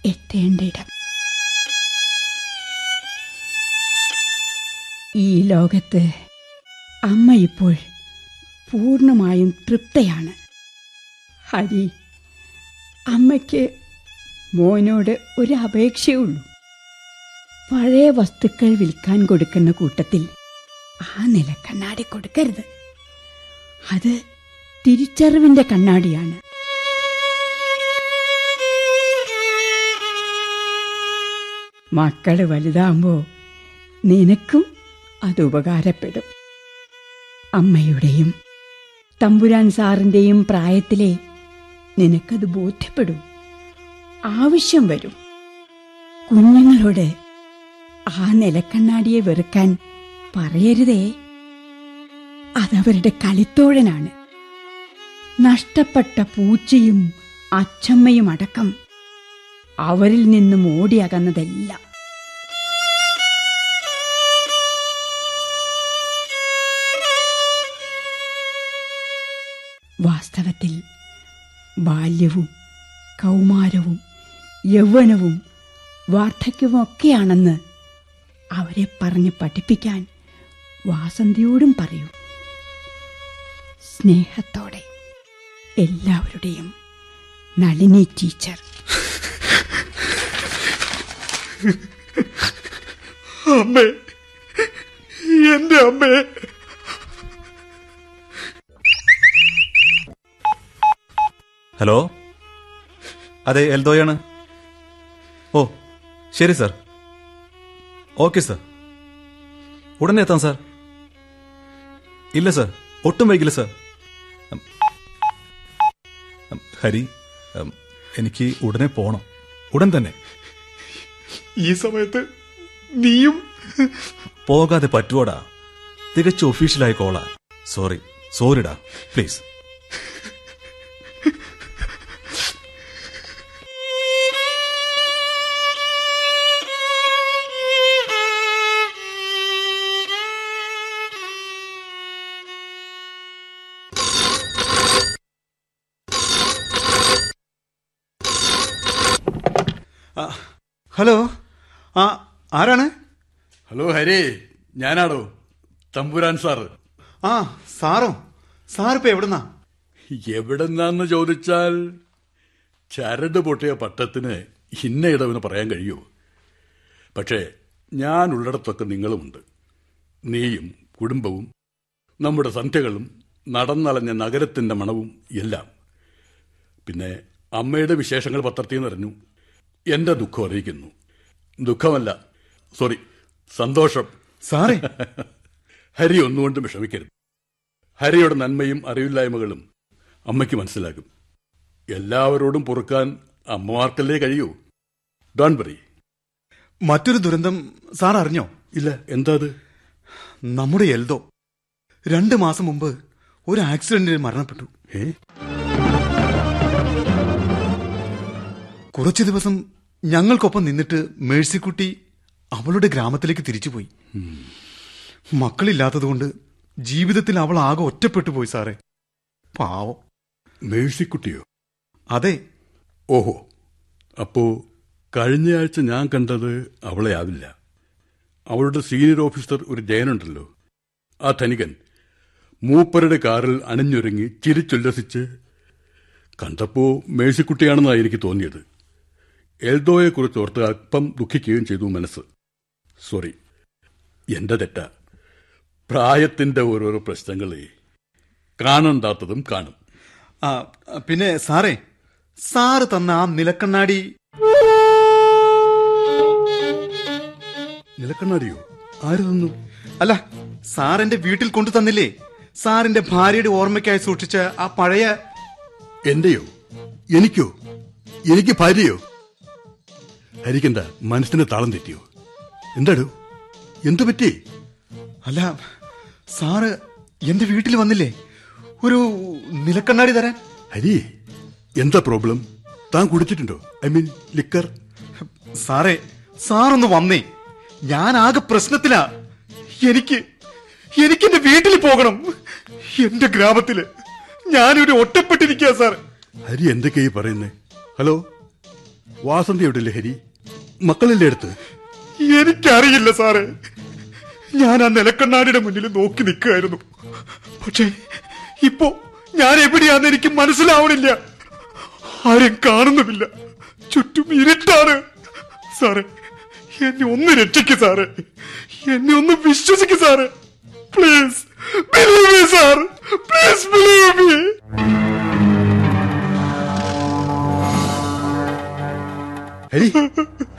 എത്തേണ്ട ഇടം. ഈ ലോകത്ത് അമ്മ ഇപ്പോൾ പൂർണമായും തൃപ്തയാണ്. ഹരി അമ്മയ്ക്ക് മോനോട് ഒരു അപേക്ഷയുള്ളൂ പഴയ വസ്തുക്കൾ വിൽക്കാൻ കൊടുക്കുന്ന കൂട്ടത്തിൽ ആ നിലക്കണ്ണാടി കൊടുക്കരുത്. അത് തിരിച്ചറിവിന്റെ കണ്ണാടിയാണ്. മക്കൾ വലുതാകുമ്പോ നിനക്കും അത് ഉപകാരപ്പെടും. അമ്മയുടെയും തമ്പുരാൻ സാറിന്റെയും പ്രായത്തിലെ നിനക്കത് ബോധ്യപ്പെടും. ആവശ്യം വരും. കുഞ്ഞുങ്ങളോട് ആ നിലക്കണ്ണാടിയെ വെറുക്കാൻ പറയരുതേ. അതവരുടെ കളിത്തോഴനാണ്. നഷ്ടപ്പെട്ട പൂച്ചയും അച്ഛമ്മയും അടക്കം അവരിൽ നിന്നും ഓടിയകന്നതെല്ലാം വാസ്തവത്തിൽ ബാല്യവും കൗമാരവും യൗവനവും വാർദ്ധക്യവുമൊക്കെയാണെന്ന് അവരെ പറഞ്ഞ് പഠിപ്പിക്കാൻ വാസന്തിയോടും പറയൂ. സ്നേഹത്തോടെ. എല്ലാവരുടെയും നളിനി ടീച്ചർ. അമ്മേ എന്റെ അമ്മേ. ഹലോ? അതെ എൽദോയാണ്. ഓ ശരി സാർ. Okay sir. ഉടനെ എത്താം സാർ. ഇല്ല സാർ ഒട്ടും വൈകില്ല സാർ. ഹരി എനിക്ക് ഉടനെ പോണം. ഉടൻ തന്നെ. ഈ സമയത്ത് നീയും? പോകാതെ പറ്റുവോടാ? തികച്ചു ഒഫീഷ്യലായി കോളാ സോറി സോറിടാ പ്ലീസ് ഹലോ. ആ ആരാണ്? ഹലോ ഹരി. ഞാനാടോ. തമ്പുരാൻ സാറ് ആ സാറോ. സാറിപ്പോ എവിടുന്നാ? എവിടെന്നാന്ന് ചോദിച്ചാൽ ചരട് പൊട്ടിയ പട്ടത്തിന് ഇന്ന ഇടവെന്ന് പറയാൻ കഴിയൂ. പക്ഷേ ഞാൻ ഉള്ളിടത്തൊക്കെ നിങ്ങളുമുണ്ട്. നീയും കുടുംബവും നമ്മുടെ സന്ധ്യകളും നടന്നളഞ്ഞ നഗരത്തിന്റെ മണവും എല്ലാം. പിന്നെ അമ്മയുടെ വിശേഷങ്ങൾ പത്രത്തിൽ നിറഞ്ഞു എന്റെ ദുഃഖം അറിയിക്കുന്നു. ദുഃഖമല്ല സോറി സന്തോഷം. സാറേ. ഹരി ഒന്നുകൊണ്ടും വിഷമിക്കരുത്. ഹരിയുടെ നന്മയും അറിവില്ലായ്മകളും അമ്മയ്ക്ക് മനസ്സിലാകും. എല്ലാവരോടും പൊറുക്കാൻ അമ്മമാർക്കല്ലേ കഴിയൂ. ഡോൺ വറി മറ്റൊരു ദുരന്തം സാർ അറിഞ്ഞോ? ഇല്ല എന്താ അത്? നമ്മുടെ എൽദോ രണ്ട് മാസം മുമ്പ് ഒരു ആക്സിഡന്റിൽ മരണപ്പെട്ടു. ഏ? കുറച്ചു ദിവസം ഞങ്ങൾക്കൊപ്പം നിന്നിട്ട് മേഴ്സിക്കുട്ടി അവളുടെ ഗ്രാമത്തിലേക്ക് തിരിച്ചുപോയി. മക്കളില്ലാത്തതുകൊണ്ട് ജീവിതത്തിൽ അവൾ ആകെ ഒറ്റപ്പെട്ടു പോയി സാറേ. പാവം. മേഴ്സിക്കുട്ടിയോ? അതെ. ഓഹോ. അപ്പോ കഴിഞ്ഞയാഴ്ച ഞാൻ കണ്ടത് അവളെ ആവില്ല. അവളുടെ സീനിയർ ഓഫീസർ ഒരു ജയനുണ്ടല്ലോ. ആ ധനികൻ മൂപ്പരുടെ കാറിൽ അണിഞ്ഞൊരുങ്ങി ചിരിച്ചുല്ലസിച്ച് കണ്ടപ്പോ മേഴ്സിക്കുട്ടിയാണെന്നാണ് എനിക്ക് തോന്നിയത്. എൽദോയെക്കുറിച്ച് ഓർത്ത് അല്പം ദുഃഖിക്കുകയും ചെയ്തു മനസ്സ്. സോറി എന്റെ തെറ്റ. പ്രായത്തിന്റെ ഓരോരോ പ്രശ്നങ്ങളെ കാണണ്ടാത്തതും കാണും. ആ പിന്നെ സാറേ സാറ് തന്ന ആ നിലക്കണ്ണാടി നിലക്കണ്ണാടിയോ? ആര് തന്നു? അല്ല സാറിന്റെ വീട്ടിൽ കൊണ്ടു തന്നില്ലേ? സാറിന്റെ ഭാര്യയുടെ ഓർമ്മയ്ക്കായി സൂക്ഷിച്ച ആ പഴയ എന്റെയോ? എനിക്കോ? എനിക്ക് ഭാര്യയോ? ഹരിക്കെന്താ മനസ്സിന് താളം തെറ്റിയോ? എന്താടോ? എന്തു പറ്റി? അല്ല സാറ് എന്റെ വീട്ടിൽ വന്നില്ലേ? ഒരു നിലക്കണ്ണാടി തരാൻ. ഹരി എന്താ പ്രോബ്ലം? താൻ കുടിച്ചിട്ടുണ്ടോ? I mean liquor? സാറേ സാറൊന്ന് വന്നേ. ഞാൻ ആകെ പ്രശ്നത്തിലാ. എനിക്ക് എനിക്ക് എന്റെ വീട്ടിൽ പോകണം. എന്റെ ഗ്രാമത്തിൽ. ഞാനിവിടെ ഒറ്റപ്പെട്ടിരിക്കുക സാർ. ഹരി എന്തൊക്കെയായി പറയുന്നേ? ഹലോ? വാസന്തി എവിടെയല്ലേ ഹരി? മക്കളില്ലേ അടുത്ത്? എനിക്കറിയില്ല സാറേ. ഞാൻ ആ നിലക്കണ്ണാടിയുടെ മുന്നിൽ നോക്കി നിൽക്കുകയായിരുന്നു. പക്ഷേ ഇപ്പോ ഞാൻ എവിടെയാന്ന് എനിക്ക് മനസ്സിലാവണില്ല. ആരും കാണുന്നുമില്ല. ചുറ്റും ഇരുട്ടാണ്. സാറേ എന്നെ ഒന്ന് രക്ഷിക്കു സാറേ. എന്നെ ഒന്ന് വിശ്വസിക്കു സാറേ. Please believe me sir please believe me Hari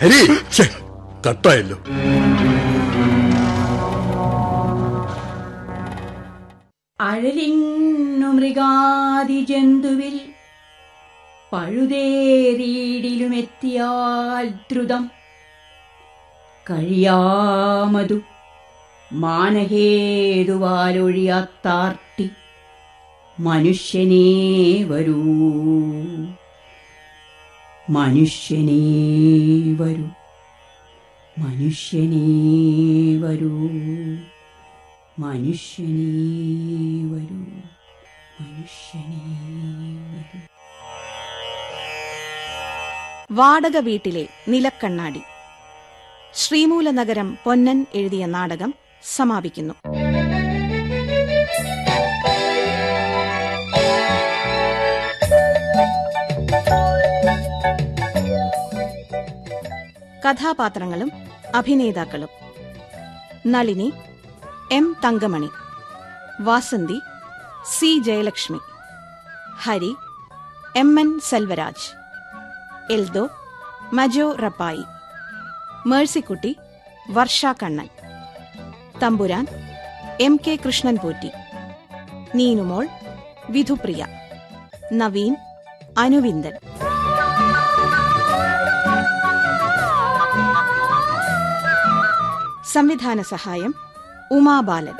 Hari കട്ടായല്ലോ. അഴലിന്നു മൃഗാദി ജന്തുവിൽ പഴുതേരീടിലുമെത്തിയാൽ ദ്രുതം. കഴിയാമതു മാനഹേതുവാലൊഴിയാത്താർട്ടി മനുഷ്യനേ വരൂ. മനുഷ്യനേ വരൂ. മനുഷ്യനേ വരൂ. മനുഷ്യനേ വരൂ. മനുഷ്യനേ വരൂ. വാടക വീട്ടിലെ നിലക്കണ്ണാടി. ശ്രീമൂലനഗരം പൊന്നൻ എഴുതിയ നാടകം സമാപിക്കുന്നു. കഥാപാത്രങ്ങളും അഭിനേതാക്കളും. Nalini M Thankamani Vasanthi C Jayalakshmi Hari M N Selvaraj Eldho Majo Rappai Mercykutty Varsha Kannan Thampuran M K Krishnan Potti Neenumol Vidhupriya Naveen Anuvindan. സംവിധാന സഹായം ഉമാബാലൻ